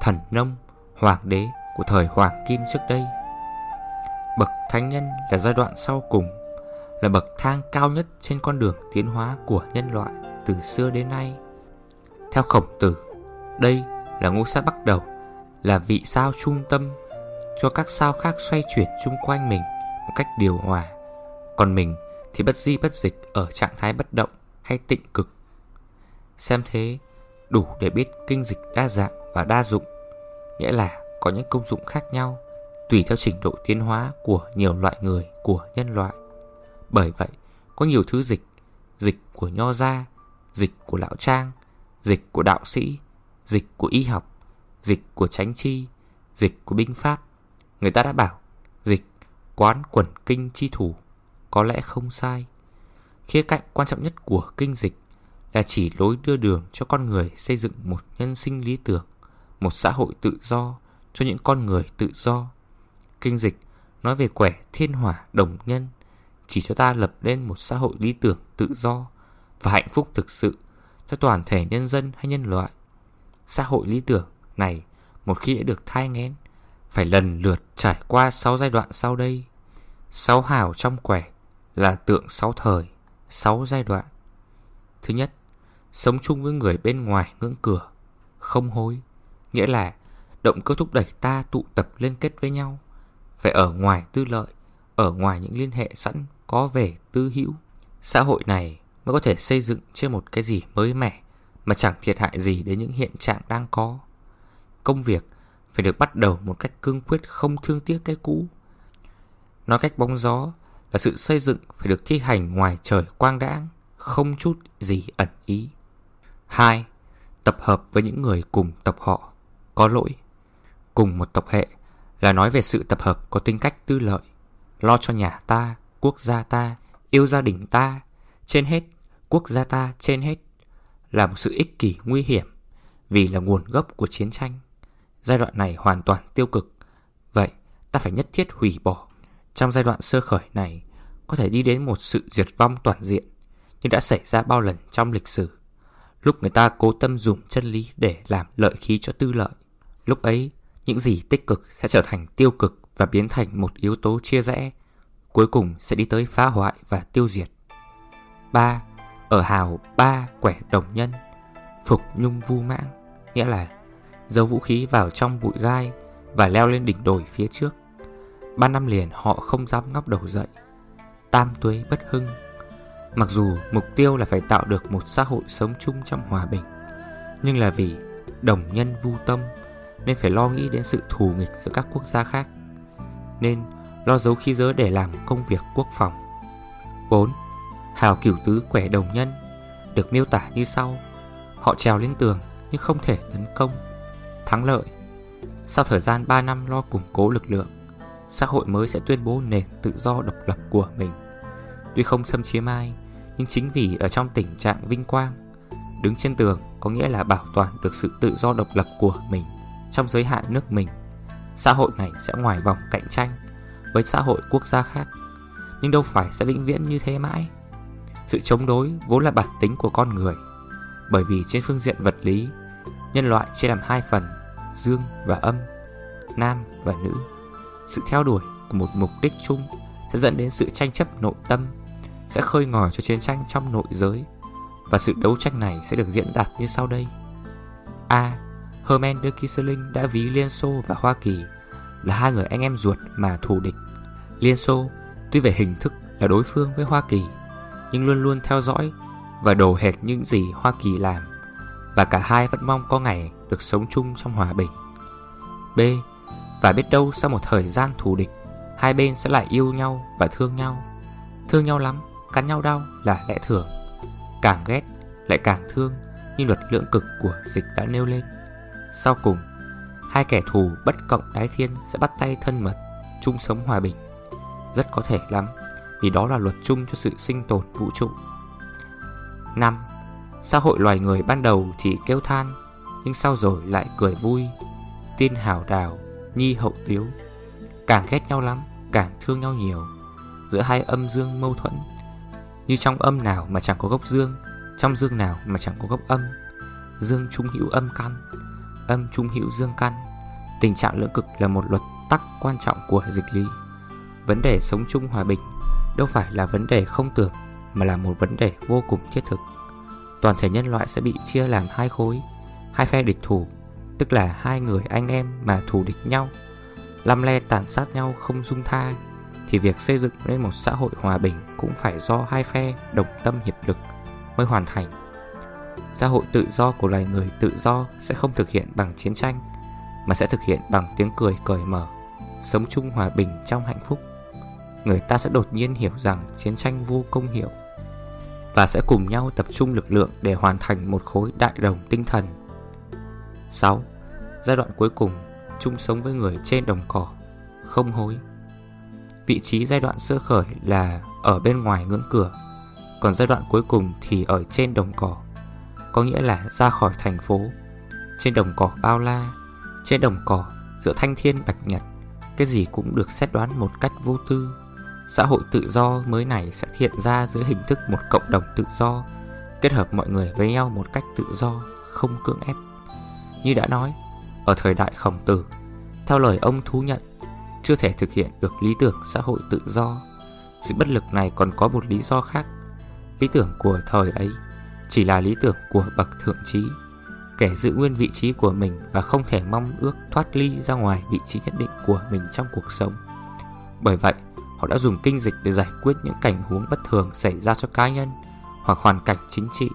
S1: Thần Nông, Hoàng đế của thời Hoàng Kim trước đây. Bậc thánh nhân là giai đoạn sau cùng, là bậc thang cao nhất trên con đường tiến hóa của nhân loại từ xưa đến nay. Theo khổng tử, đây là ngôi sao bắt đầu Là vị sao trung tâm Cho các sao khác xoay chuyển chung quanh mình Một cách điều hòa Còn mình thì bất di bất dịch Ở trạng thái bất động hay tịnh cực Xem thế Đủ để biết kinh dịch đa dạng và đa dụng Nghĩa là có những công dụng khác nhau Tùy theo trình độ tiến hóa Của nhiều loại người của nhân loại Bởi vậy có nhiều thứ dịch Dịch của nho gia Dịch của lão trang Dịch của đạo sĩ dịch của y học, dịch của tránh chi, dịch của binh pháp. Người ta đã bảo dịch quán quẩn kinh chi thủ có lẽ không sai. Khía cạnh quan trọng nhất của kinh dịch là chỉ lối đưa đường cho con người xây dựng một nhân sinh lý tưởng, một xã hội tự do cho những con người tự do. Kinh dịch nói về quẻ thiên hỏa đồng nhân, chỉ cho ta lập nên một xã hội lý tưởng tự do và hạnh phúc thực sự cho toàn thể nhân dân hay nhân loại. Xã hội lý tưởng này một khi đã được thai ngén phải lần lượt trải qua 6 giai đoạn sau đây. Sáu hào trong quẻ là tượng sáu thời, sáu giai đoạn. Thứ nhất, sống chung với người bên ngoài ngưỡng cửa, không hối, nghĩa là động cơ thúc đẩy ta tụ tập liên kết với nhau, phải ở ngoài tư lợi, ở ngoài những liên hệ sẵn có về tư hữu. Xã hội này mới có thể xây dựng trên một cái gì mới mẻ, mà chẳng thiệt hại gì đến những hiện trạng đang có. Công việc phải được bắt đầu một cách cương quyết không thương tiếc cái cũ. Nói cách bóng gió là sự xây dựng phải được thi hành ngoài trời quang đãng, không chút gì ẩn ý. 2. Tập hợp với những người cùng tập họ, có lỗi. Cùng một tập hệ là nói về sự tập hợp có tính cách tư lợi, lo cho nhà ta, quốc gia ta, yêu gia đình ta, trên hết, quốc gia ta trên hết là một sự ích kỷ nguy hiểm vì là nguồn gốc của chiến tranh. Giai đoạn này hoàn toàn tiêu cực. Vậy ta phải nhất thiết hủy bỏ. Trong giai đoạn sơ khởi này, có thể đi đến một sự diệt vong toàn diện, nhưng đã xảy ra bao lần trong lịch sử. Lúc người ta cố tâm dùng chân lý để làm lợi khí cho tư lợi, lúc ấy những gì tích cực sẽ trở thành tiêu cực và biến thành một yếu tố chia rẽ, cuối cùng sẽ đi tới phá hoại và tiêu diệt. 3. Ở hào ba quẻ đồng nhân, phục nhung vu mãng, nghĩa là giấu vũ khí vào trong bụi gai và leo lên đỉnh đồi phía trước. Ba năm liền họ không dám ngóc đầu dậy. Tam tuế bất hưng. Mặc dù mục tiêu là phải tạo được một xã hội sống chung trong hòa bình, nhưng là vì đồng nhân vu tâm nên phải lo nghĩ đến sự thù nghịch giữa các quốc gia khác. Nên lo giấu khí giới để làm công việc quốc phòng. 4. Hào cửu tứ quẻ đồng nhân được miêu tả như sau. Họ trèo lên tường nhưng không thể tấn công. Thắng lợi. Sau thời gian 3 năm lo củng cố lực lượng, xã hội mới sẽ tuyên bố nền tự do độc lập của mình. Tuy không xâm chiếm ai, nhưng chính vì ở trong tình trạng vinh quang, đứng trên tường có nghĩa là bảo toàn được sự tự do độc lập của mình trong giới hạn nước mình. Xã hội này sẽ ngoài vòng cạnh tranh với xã hội quốc gia khác, nhưng đâu phải sẽ vĩnh viễn như thế mãi. Sự chống đối vốn là bản tính của con người, bởi vì trên phương diện vật lý, nhân loại chia làm hai phần, dương và âm, nam và nữ. Sự theo đuổi của một mục đích chung sẽ dẫn đến sự tranh chấp nội tâm, sẽ khơi ngòi cho chiến tranh trong nội giới, và sự đấu tranh này sẽ được diễn đạt như sau đây. A. Herman de Kisseling đã ví Liên Xô và Hoa Kỳ là hai người anh em ruột mà thù địch. Liên Xô tuy về hình thức là đối phương với Hoa Kỳ, nhưng luôn luôn theo dõi và đồ hệt những gì Hoa Kỳ làm, và cả hai vẫn mong có ngày được sống chung trong hòa bình. B. Và biết đâu sau một thời gian thù địch, hai bên sẽ lại yêu nhau và thương nhau. Thương nhau lắm, cắn nhau đau là lẽ thường. Càng ghét lại càng thương như luật lượng cực của dịch đã nêu lên. Sau cùng, hai kẻ thù bất cộng đái thiên sẽ bắt tay thân mật, chung sống hòa bình. Rất có thể lắm, vì đó là luật chung cho sự sinh tồn vũ trụ. 5. Xã hội loài người ban đầu thì kêu than, nhưng sau rồi lại cười vui. tin hào đào, nhi hậu tiếu. Càng ghét nhau lắm, càng thương nhau nhiều. Giữa hai âm dương mâu thuẫn. Như trong âm nào mà chẳng có gốc dương, trong dương nào mà chẳng có gốc âm. Dương trung hữu âm căn, âm trung hữu dương căn. Tình trạng lưỡng cực là một luật tắc quan trọng của dịch lý. Vấn đề sống chung hòa bình đâu phải là vấn đề không tưởng mà là một vấn đề vô cùng thiết thực. Toàn thể nhân loại sẽ bị chia làm hai khối, hai phe địch thủ, tức là hai người anh em mà thù địch nhau, lăm le tàn sát nhau không dung tha, thì việc xây dựng nên một xã hội hòa bình cũng phải do hai phe đồng tâm hiệp lực mới hoàn thành. Xã hội tự do của loài người tự do sẽ không thực hiện bằng chiến tranh, mà sẽ thực hiện bằng tiếng cười cởi mở, sống chung hòa bình trong hạnh phúc. Người ta sẽ đột nhiên hiểu rằng chiến tranh vô công hiệu và sẽ cùng nhau tập trung lực lượng để hoàn thành một khối đại đồng tinh thần. 6. Giai đoạn cuối cùng, chung sống với người trên đồng cỏ, không hối. Vị trí giai đoạn sơ khởi là ở bên ngoài ngưỡng cửa, còn giai đoạn cuối cùng thì ở trên đồng cỏ, có nghĩa là ra khỏi thành phố, trên đồng cỏ bao la, trên đồng cỏ giữa thanh thiên bạch nhật, cái gì cũng được xét đoán một cách vô tư Xã hội tự do mới này sẽ hiện ra dưới hình thức một cộng đồng tự do Kết hợp mọi người với nhau một cách tự do, không cưỡng ép như đã nói, ở thời đại khổng tử Theo lời ông thú nhận, chưa thể thực hiện được lý tưởng xã hội tự do. Sự bất lực này còn có một lý do khác. Lý tưởng của thời ấy chỉ là lý tưởng của bậc thượng trí Kẻ giữ nguyên vị trí của mình và không thể mong ước thoát ly ra ngoài vị trí nhất định của mình trong cuộc sống. Bởi vậy, Họ đã dùng kinh dịch để giải quyết những cảnh huống bất thường xảy ra cho cá nhân hoặc hoàn cảnh chính trị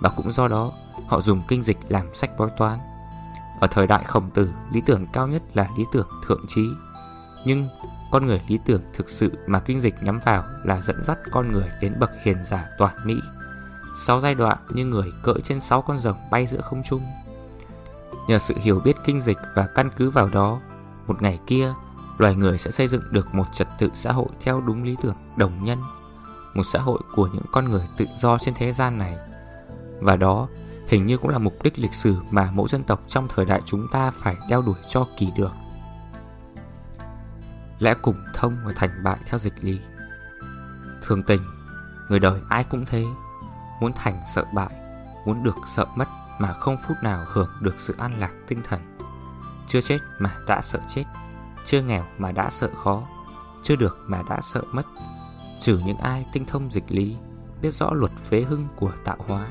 S1: và cũng do đó họ dùng kinh dịch làm sách bói toán. Ở thời đại khổng tử, lý tưởng cao nhất là lý tưởng thượng trí. Nhưng con người lý tưởng thực sự mà kinh dịch nhắm vào là dẫn dắt con người đến bậc hiền giả toàn mỹ. Sáu giai đoạn như người cỡ trên sáu con rồng bay giữa không trung. Nhờ sự hiểu biết kinh dịch và căn cứ vào đó, một ngày kia loài người sẽ xây dựng được một trật tự xã hội theo đúng lý tưởng đồng nhân, một xã hội của những con người tự do trên thế gian này. Và đó hình như cũng là mục đích lịch sử mà mỗi dân tộc trong thời đại chúng ta phải đeo đuổi cho kỳ được. Lẽ cùng thông và thành bại theo dịch lý. Thường tình, Người đời ai cũng thế. Muốn thành sợ bại, Muốn được sợ mất Mà không phút nào hưởng được sự an lạc tinh thần. Chưa chết mà đã sợ chết, Chưa nghèo mà đã sợ khó, Chưa được mà đã sợ mất. Trừ những ai tinh thông dịch lý, Biết rõ luật phế hưng của tạo hóa.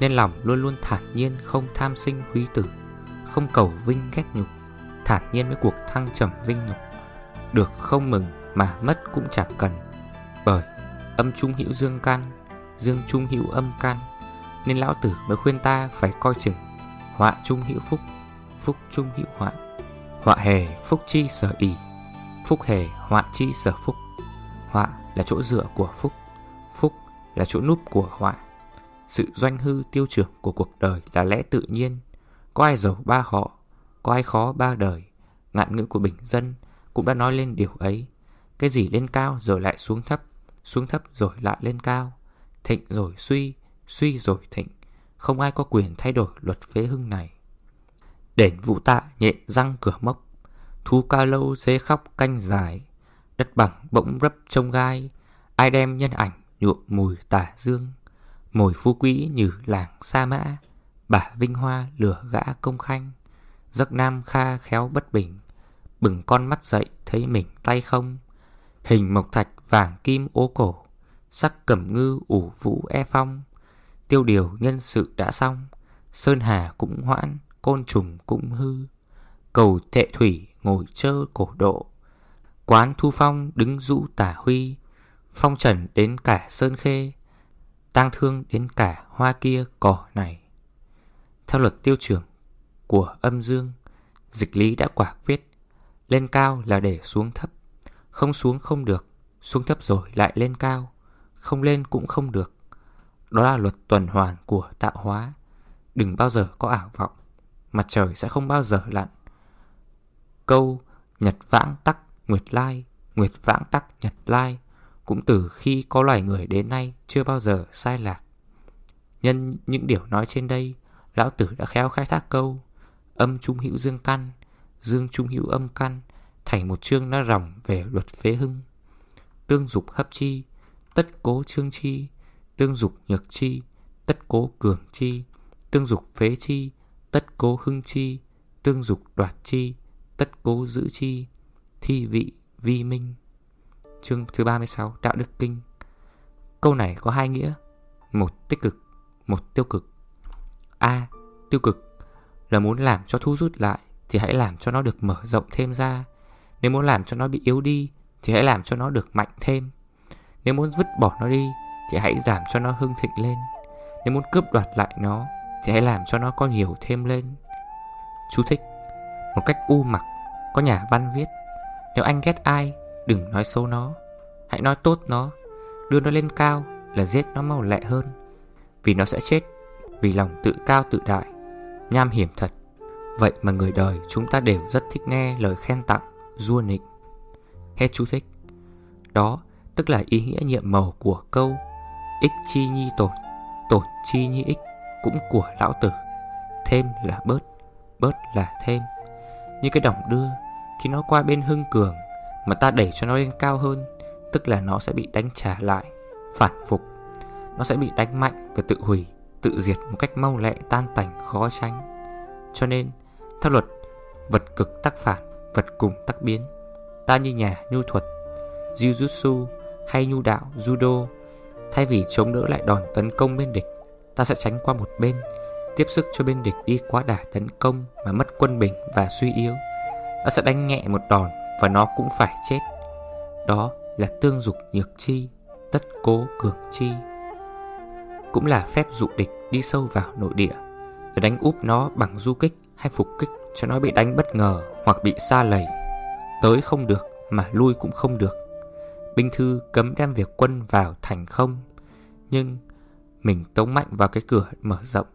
S1: Nên lòng luôn luôn thản nhiên Không tham sinh huy tử, Không cầu vinh ghét nhục, Thản nhiên với cuộc thăng trầm vinh nhục. Được không mừng mà mất cũng chẳng cần, Bởi âm trung hữu dương can, Dương trung hữu âm can. Nên lão tử mới khuyên ta phải coi chừng, Họa trung hữu phúc Phúc trung hữu họa. Họa hề phúc chi sở ỷ, Phúc hề họa chi sở phúc. Họa là chỗ dựa của phúc Phúc là chỗ núp của họa. Sự doanh hư tiêu trưởng của cuộc đời là lẽ tự nhiên. Có ai giàu ba họ, Có ai khó ba đời? Ngạn ngữ của bình dân cũng đã nói lên điều ấy. Cái gì lên cao rồi lại xuống thấp Xuống thấp rồi lại lên cao. Thịnh rồi suy Suy rồi thịnh. Không ai có quyền thay đổi luật phế hưng này. Đền vũ tạ nhện răng cửa mốc, Thu ca lâu dế khóc canh dài. Đất bằng bỗng rấp trông gai, Ai đem nhân ảnh nhuộm mùi tả dương? Mồi phú quý như làng sa mã Bả vinh hoa lửa gã công khanh. Giấc nam kha khéo bất bình, Bừng con mắt dậy thấy mình tay không. Hình mộc thạch vàng kim ố cổ, Sắc cẩm ngư ủ vũ e phong. Tiêu điều nhân sự đã xong, Sơn hà cũng hoãn, Côn trùng cũng hư. Cầu thệ thủy ngồi chơ cổ độ. Quán thu phong đứng rũ tả huy, Phong trần đến cả sơn khê tang thương đến cả hoa kia cỏ này. Theo luật tiêu trưởng của âm dương, Dịch lý đã quả quyết, Lên cao là để xuống thấp, Không xuống không được, Xuống thấp rồi lại lên cao, Không lên cũng không được. Đó là luật tuần hoàn của tạo hóa. Đừng bao giờ có ảo vọng, Mặt trời sẽ không bao giờ lặn. Câu Nhật vãng tắc Nguyệt lai, Nguyệt vãng tắc Nhật lai. Cũng từ khi có loài người đến nay Chưa bao giờ sai lạc. Nhân những điều nói trên đây, Lão Tử đã khéo khai thác câu, Âm trung hữu dương căn, Dương trung hữu âm căn, Thành một chương nó ròng về luật phế hưng. Tương dục hấp chi, Tất cố trương chi. Tương dục nhược chi, Tất cố cường chi. Tương dục phế chi, Tất cố hưng chi. Tương dục đoạt chi, Tất cố giữ chi. Thi vị vi minh. Chương thứ 36 Đạo Đức Kinh. Câu này có hai nghĩa. Một tích cực, Một tiêu cực. A. Tiêu cực Là muốn làm cho thu rút lại Thì hãy làm cho nó được mở rộng thêm ra. Nếu muốn làm cho nó bị yếu đi Thì hãy làm cho nó được mạnh thêm. Nếu muốn vứt bỏ nó đi Thì hãy giảm cho nó hưng thịnh lên. Nếu muốn cướp đoạt lại nó Thì hãy làm cho nó có nhiều thêm lên. Chú thích. Một cách u mặc, Có nhà văn viết. Nếu anh ghét ai Đừng nói xấu nó. Hãy nói tốt nó. Đưa nó lên cao là giết nó mau lẹ hơn. Vì nó sẽ chết. Vì lòng tự cao tự đại. Nham hiểm thật. Vậy mà người đời chúng ta đều rất thích nghe lời khen tặng Dua nịnh. Hết chú thích. Đó tức là ý nghĩa nhiệm màu của câu Ích chi nhi tổn Tổn chi nhi ích Cũng của lão tử. Thêm là bớt Bớt là thêm. Như cái đồng đưa Khi nó qua bên hưng cường mà ta đẩy cho nó lên cao hơn, Tức là nó sẽ bị đánh trả lại, Phản phục. Nó sẽ bị đánh mạnh và tự hủy, Tự diệt một cách mau lẹ, tan tành, khó tránh. Cho nên, Theo luật, Vật cực tác phản, Vật cùng tác biến. Ta như nhà nhu thuật Jiu-jitsu hay nhu đạo, judo, Thay vì chống đỡ lại đòn tấn công bên địch, Ta sẽ tránh qua một bên, Tiếp sức cho bên địch đi quá đà tấn công Mà mất quân bình và suy yếu. Ta sẽ đánh nhẹ một đòn và nó cũng phải chết. Đó là tương dục nhược chi, Tất cố cường chi. Cũng là phép dụ địch đi sâu vào nội địa Để đánh úp nó bằng du kích hay phục kích Cho nó bị đánh bất ngờ hoặc bị xa lầy. Tới không được mà lui cũng không được. Binh thư cấm đem việc quân vào thành không, Nhưng mình tống mạnh vào cái cửa mở rộng.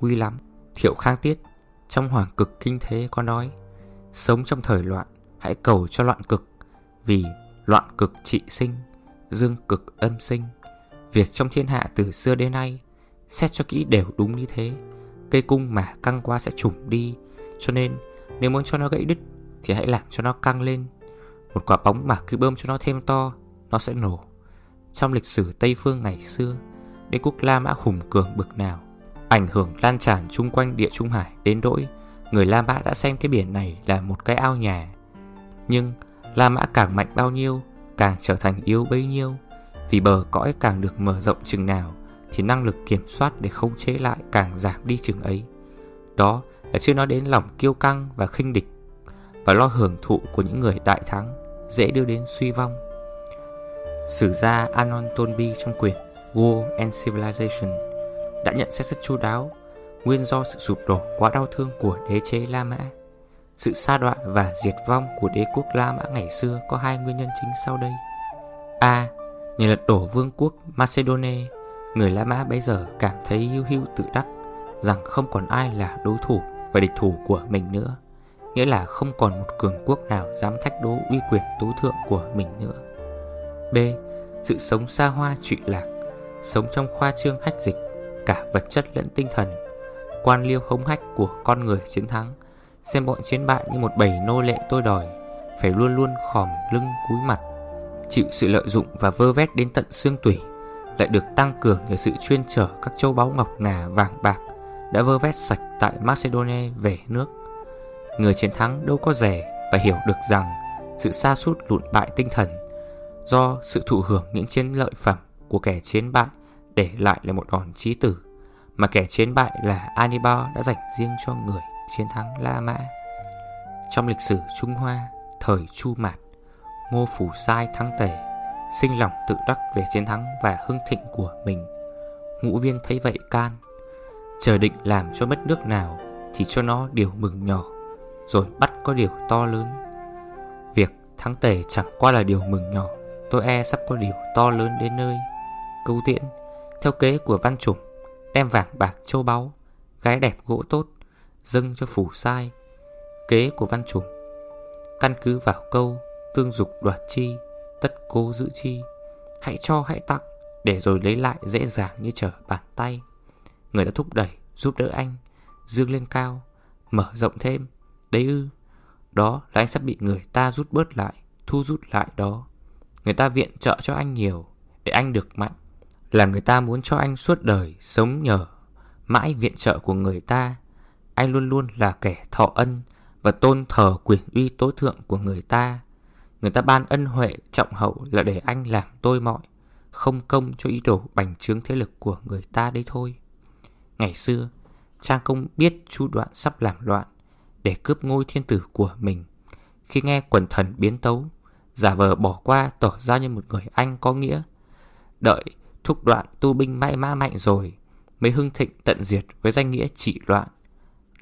S1: Nguy lắm. Thiệu Khang Tiết, Trong hoàng cực kinh thế có nói, Sống trong thời loạn Hãy cầu cho loạn cực, Vì loạn cực trị sinh, Dương cực âm sinh. Việc trong thiên hạ từ xưa đến nay, Xét cho kỹ đều đúng như thế. Cây cung mà căng qua sẽ trùng đi, Cho nên nếu muốn cho nó gãy đứt Thì hãy làm cho nó căng lên. Một quả bóng mà cứ bơm cho nó thêm to, Nó sẽ nổ. Trong lịch sử Tây Phương ngày xưa, Đế quốc La Mã hùng cường bực nào. Ảnh hưởng lan tràn chung quanh địa Trung Hải đến đỗi Người La Mã đã xem cái biển này là một cái ao nhà. Nhưng La Mã càng mạnh bao nhiêu, Càng trở thành yếu bấy nhiêu. Vì bờ cõi càng được mở rộng chừng nào, Thì năng lực kiểm soát để khống chế lại càng giảm đi chừng ấy. Đó là chưa nói đến lòng kiêu căng và khinh địch Và lo hưởng thụ của những người đại thắng Dễ đưa đến suy vong. Sử gia Anon Tonby trong quyển War and Civilization đã nhận xét rất chu đáo nguyên do sự sụp đổ quá đau thương của đế chế La Mã. Sự sa đọa và diệt vong của đế quốc La Mã ngày xưa có hai nguyên nhân chính sau đây. A. Nhờ lật đổ vương quốc Macedonia, người La Mã bây giờ cảm thấy hưu hưu tự đắc rằng không còn ai là đối thủ và địch thủ của mình nữa. Nghĩa là không còn một cường quốc nào dám thách đố uy quyền tối thượng của mình nữa. B. Sự sống xa hoa trụy lạc, sống trong khoa trương hách dịch, cả vật chất lẫn tinh thần quan liêu hống hách của con người chiến thắng Xem bọn chiến bại như một bầy nô lệ tôi đòi, Phải luôn luôn khòm lưng cúi mặt, Chịu sự lợi dụng và vơ vét đến tận xương tủy, Lại được tăng cường nhờ sự chuyên trở các châu báu ngọc ngà vàng bạc Đã vơ vét sạch tại Macedonia về nước. Người chiến thắng đâu có rẻ và hiểu được rằng Sự xa sút lụn bại tinh thần Do sự thụ hưởng những chiến lợi phẩm của kẻ chiến bại Để lại là một đòn chí tử, mà kẻ chiến bại là Anibal đã dành riêng cho người chiến thắng La Mã. Trong lịch sử Trung Hoa, thời Chu Mạt, Ngô Phủ Sai thắng tề, sinh lòng tự đắc về chiến thắng và hưng thịnh của mình. Ngũ viên thấy vậy can, chờ định làm cho mất nước nào thì cho nó điều mừng nhỏ, rồi bắt có điều to lớn. Việc thắng tề chẳng qua là điều mừng nhỏ, tôi e sắp có điều to lớn đến nơi. Câu tiễn, theo kế của văn chủng Đem vàng bạc châu báu Gái đẹp gỗ tốt Dâng cho phủ sai, Kế của văn trùng. Căn cứ vào câu Tương dục đoạt chi, Tất cố giữ chi, Hãy cho hãy tặng, Để rồi lấy lại dễ dàng như trở bàn tay. Người đã thúc đẩy, giúp đỡ anh, Dương lên cao, Mở rộng thêm, Đấy ư, Đó là anh sắp bị người ta rút bớt lại, Thu rút lại đó. Người ta viện trợ cho anh nhiều, Để anh được mạnh. Là người ta muốn cho anh suốt đời sống nhờ mãi viện trợ của người ta. Anh luôn luôn là kẻ thọ ân và tôn thờ quyền uy tối thượng của người ta. Người ta ban ân huệ trọng hậu là để anh làm tôi mọi, không công cho ý đồ bành trướng thế lực của người ta đấy thôi. Ngày xưa, Trang Công biết chu đoạn sắp làm loạn để cướp ngôi thiên tử của mình. Khi nghe quần thần biến tấu, giả vờ bỏ qua tỏ ra như một người anh có nghĩa. Đợi Thúc đoạn tu binh mãi mã mạnh rồi Mới hưng thịnh tận diệt với danh nghĩa trị loạn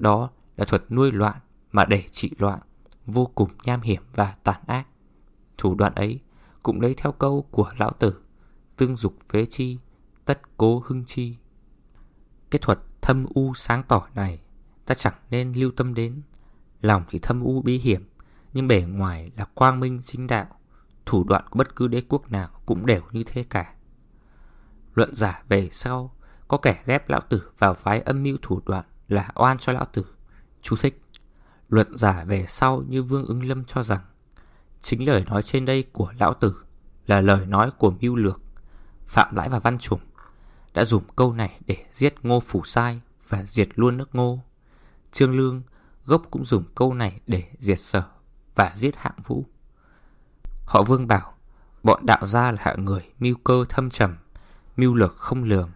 S1: đó là thuật nuôi loạn Mà để trị loạn, Vô cùng nham hiểm và tàn ác. Thủ đoạn ấy cũng lấy theo câu của lão tử, Tương dục phế chi, Tất cố hưng chi. Cái thuật thâm u sáng tỏ này Ta chẳng nên lưu tâm đến. Lòng thì thâm u bí hiểm, Nhưng bề ngoài là quang minh sinh đạo. Thủ đoạn của bất cứ đế quốc nào Cũng đều như thế cả. Luận giả về sau, Có kẻ ghép lão tử vào phái âm mưu thủ đoạn là oan cho lão tử. Chú thích, Luận giả về sau như Vương ứng lâm cho rằng, Chính lời nói trên đây của lão tử Là lời nói của mưu lược, Phạm Lãi và Văn Trùng, Đã dùng câu này để giết ngô phủ sai Và diệt luôn nước ngô. Trương Lương gốc cũng dùng câu này để diệt sở Và giết hạng vũ. Họ vương bảo, Bọn đạo gia là hạng người mưu cơ thâm trầm, mưu lược không lường.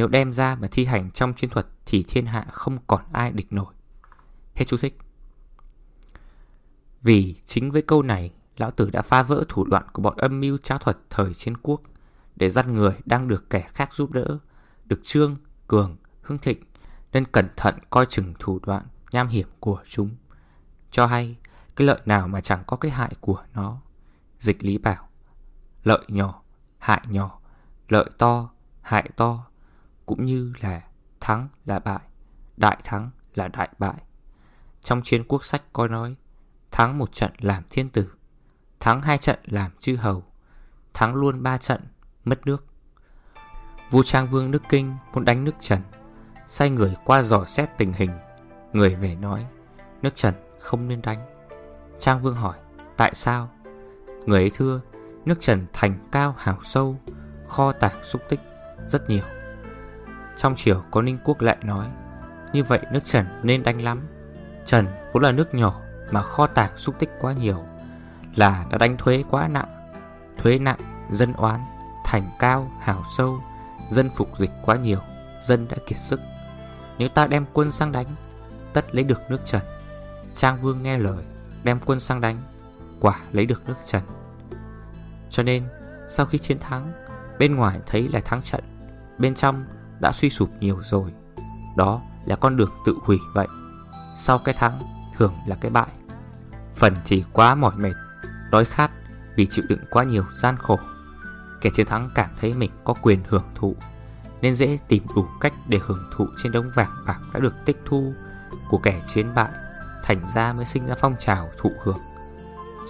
S1: Nếu đem ra mà thi hành trong chiến thuật thì thiên hạ không còn ai địch nổi. Hết chú thích. Vì chính với câu này, lão tử đã phá vỡ thủ đoạn của bọn âm mưu trá thuật thời chiến quốc để dắt người đang được kẻ khác giúp đỡ, được trương, cường, hưng thịnh nên cẩn thận coi chừng thủ đoạn nham hiểm của chúng. Cho hay, cái lợi nào mà chẳng có cái hại của nó. Dịch lý bảo, lợi nhỏ, hại nhỏ lợi to, hại to, cũng như là thắng là bại, đại thắng là đại bại. Trong chiến quốc sách có nói, thắng một trận làm thiên tử, thắng hai trận làm chư hầu, thắng luôn ba trận, mất nước. Vua Trang Vương nước Kinh muốn đánh nước Trần, sai người qua dò xét tình hình, người về nói, nước Trần không nên đánh. Trang Vương hỏi, tại sao? Người ấy thưa Nước Trần thành cao hào sâu Kho tàng xúc tích rất nhiều trong chiều có Ninh Quốc lại nói Như vậy nước Trần nên đánh lắm. Trần vốn là nước nhỏ Mà kho tàng xúc tích quá nhiều Là đã đánh thuế quá nặng. Thuế nặng, dân oán Thành cao, hào sâu Dân phục dịch quá nhiều Dân đã kiệt sức. Nếu ta đem quân sang đánh Tất lấy được nước Trần. Trang Vương nghe lời Đem quân sang đánh Quả lấy được nước Trần. Cho nên sau khi chiến thắng Bên ngoài thấy là thắng trận Bên trong đã suy sụp nhiều rồi. Đó là con đường tự hủy vậy. Sau cái thắng, thường là cái bại. Phần thì quá mỏi mệt, Đói khát vì chịu đựng quá nhiều gian khổ. Kẻ chiến thắng cảm thấy mình có quyền hưởng thụ, Nên dễ tìm đủ cách để hưởng thụ trên đống vàng bạc đã được tích thu Của kẻ chiến bại, Thành ra mới sinh ra phong trào thụ hưởng.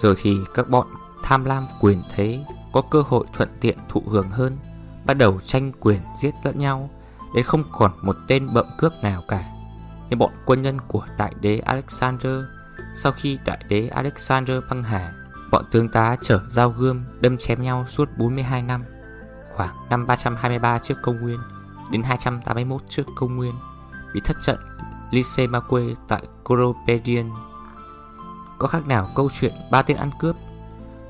S1: Rồi thì các bọn tham lam quyền thế Có cơ hội thuận tiện thụ hưởng hơn, Bắt đầu tranh quyền giết lẫn nhau Đến không còn một tên bậm cướp nào cả. Như bọn quân nhân của đại đế Alexander, Sau khi đại đế Alexander băng hà, Bọn tướng tá chở dao gươm đâm chém nhau suốt 42 năm, Khoảng năm 323 trước công nguyên Đến 281 trước công nguyên, Bị thất trận Lysimachus tại Coropedian. Có khác nào câu chuyện ba tên ăn cướp?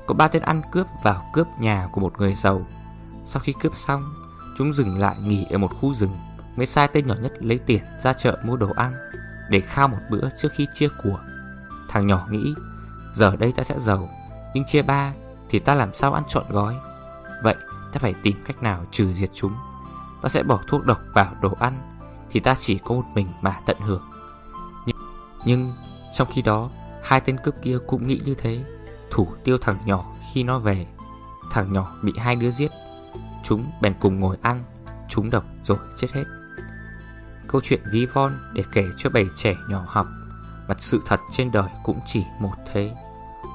S1: Có ba tên ăn cướp vào cướp nhà của một người giàu. Sau khi cướp xong Chúng dừng lại nghỉ ở một khu rừng Mới sai tên nhỏ nhất lấy tiền ra chợ mua đồ ăn Để khao một bữa trước khi chia của. Thằng nhỏ nghĩ Giờ đây ta sẽ giàu Nhưng chia ba thì ta làm sao ăn trọn gói? Vậy ta phải tìm cách nào trừ diệt chúng? Ta sẽ bỏ thuốc độc vào đồ ăn Thì ta chỉ có một mình mà tận hưởng. Nhưng, nhưng trong khi đó Hai tên cướp kia cũng nghĩ như thế Thủ tiêu thằng nhỏ khi nó về. Thằng nhỏ bị hai đứa giết Chúng bèn cùng ngồi ăn, Chúng độc rồi chết hết. Câu chuyện ví von để kể cho bầy trẻ nhỏ học, mặt sự thật trên đời cũng chỉ một thế.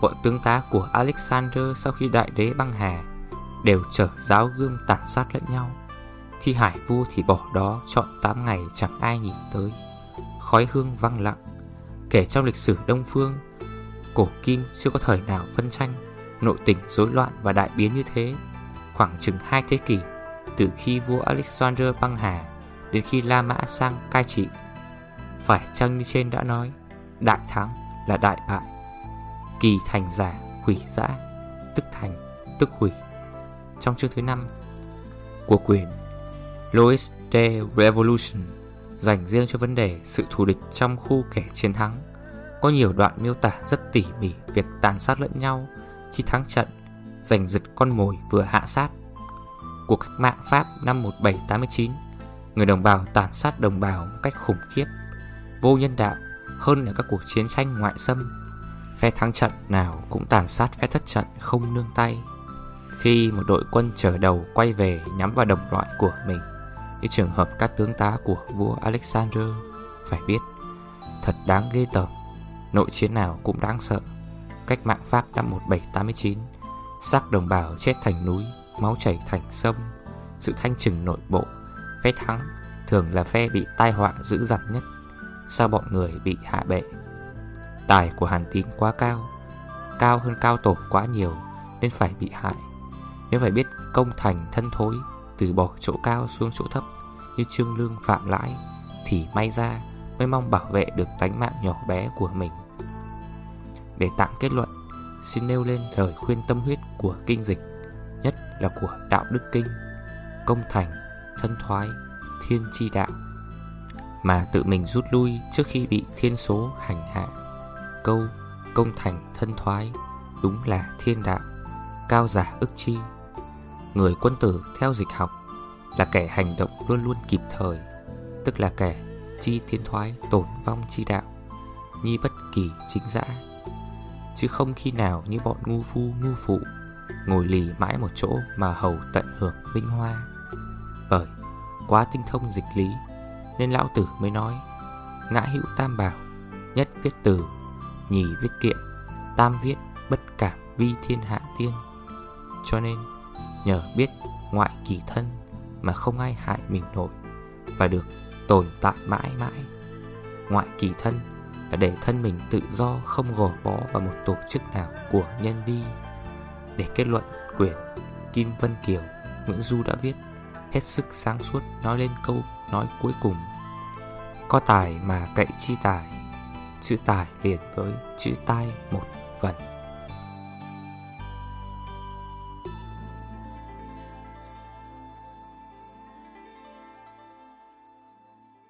S1: Bọn tướng tá của Alexander sau khi đại đế băng hà Đều trở giáo gươm tàn sát lẫn nhau. Thi hải vua thì bỏ đó chọn 8 ngày chẳng ai nhìn tới. Khói hương văng lặng, Kể trong lịch sử Đông Phương, Cổ Kim chưa có thời nào phân tranh, Nội tình rối loạn và đại biến như thế. Khoảng chừng hai thế kỷ, Từ khi vua Alexander băng hà Đến khi La Mã sang cai trị. Phải chăng như trên đã nói, Đại thắng là đại bại, Kỳ thành giả hủy dã Tức thành, tức hủy. Trong chương thứ 5 của quyền Louis de Revolution dành riêng cho vấn đề sự thù địch trong khu kẻ chiến thắng, có nhiều đoạn miêu tả rất tỉ mỉ việc tàn sát lẫn nhau khi thắng trận giành giật con mồi vừa hạ sát. Cuộc cách mạng Pháp năm 1789 người đồng bào tàn sát đồng bào một cách khủng khiếp vô nhân đạo hơn là các cuộc chiến tranh ngoại xâm. Phe thắng trận nào cũng tàn sát phe thất trận không nương tay. Khi một đội quân trở đầu quay về nhắm vào đồng loại của mình Như trường hợp các tướng tá của vua Alexander Phải biết, thật đáng ghê tởm. Nội chiến nào cũng đáng sợ. Cách mạng Pháp năm 1789 Xác đồng bào chết thành núi, Máu chảy thành sông. Sự thanh trừng nội bộ, Phe thắng, thường là phe bị tai họa dữ dằn nhất Sao bọn người bị hạ bệ. Tài của Hàn Tín quá cao Cao hơn cao tổ quá nhiều Nên phải bị hại. Nếu phải biết công thành thân thối, Từ bỏ chỗ cao xuống chỗ thấp Như Trương Lương, phạm lãi Thì may ra mới mong bảo vệ được tánh mạng nhỏ bé của mình. Để tạm kết luận Xin nêu lên lời khuyên tâm huyết của kinh dịch Nhất là của đạo đức kinh Công thành, thân thoái, thiên chi đạo Mà tự mình rút lui trước khi bị thiên số hành hạ. Câu công thành thân thoái Đúng là thiên đạo Cao giả ức chi. Người quân tử theo dịch học Là kẻ hành động luôn luôn kịp thời Tức là kẻ chi thiên thoái tổn vong chi đạo Nhi bất kỳ chính giã. Chứ không khi nào như bọn ngu phu, ngu phụ, Ngồi lì mãi một chỗ mà hầu tận hưởng vinh hoa. Bởi quá tinh thông dịch lý, Nên lão tử mới nói, Ngã hữu tam bảo, Nhất viết từ, Nhì viết kiện, Tam viết bất cảm vi thiên hạ tiên. Cho nên, nhờ biết ngoại kỳ thân Mà không ai hại mình nổi Và được tồn tại mãi mãi, Ngoại kỳ thân là để thân mình tự do không gò bó vào một tổ chức nào của nhân vi. Để kết luận quyển Kim Vân Kiều, Nguyễn Du đã viết, Hết sức sáng suốt nói lên câu nói cuối cùng. Có tài mà cậy chi tài, Chữ tài liền với chữ tai một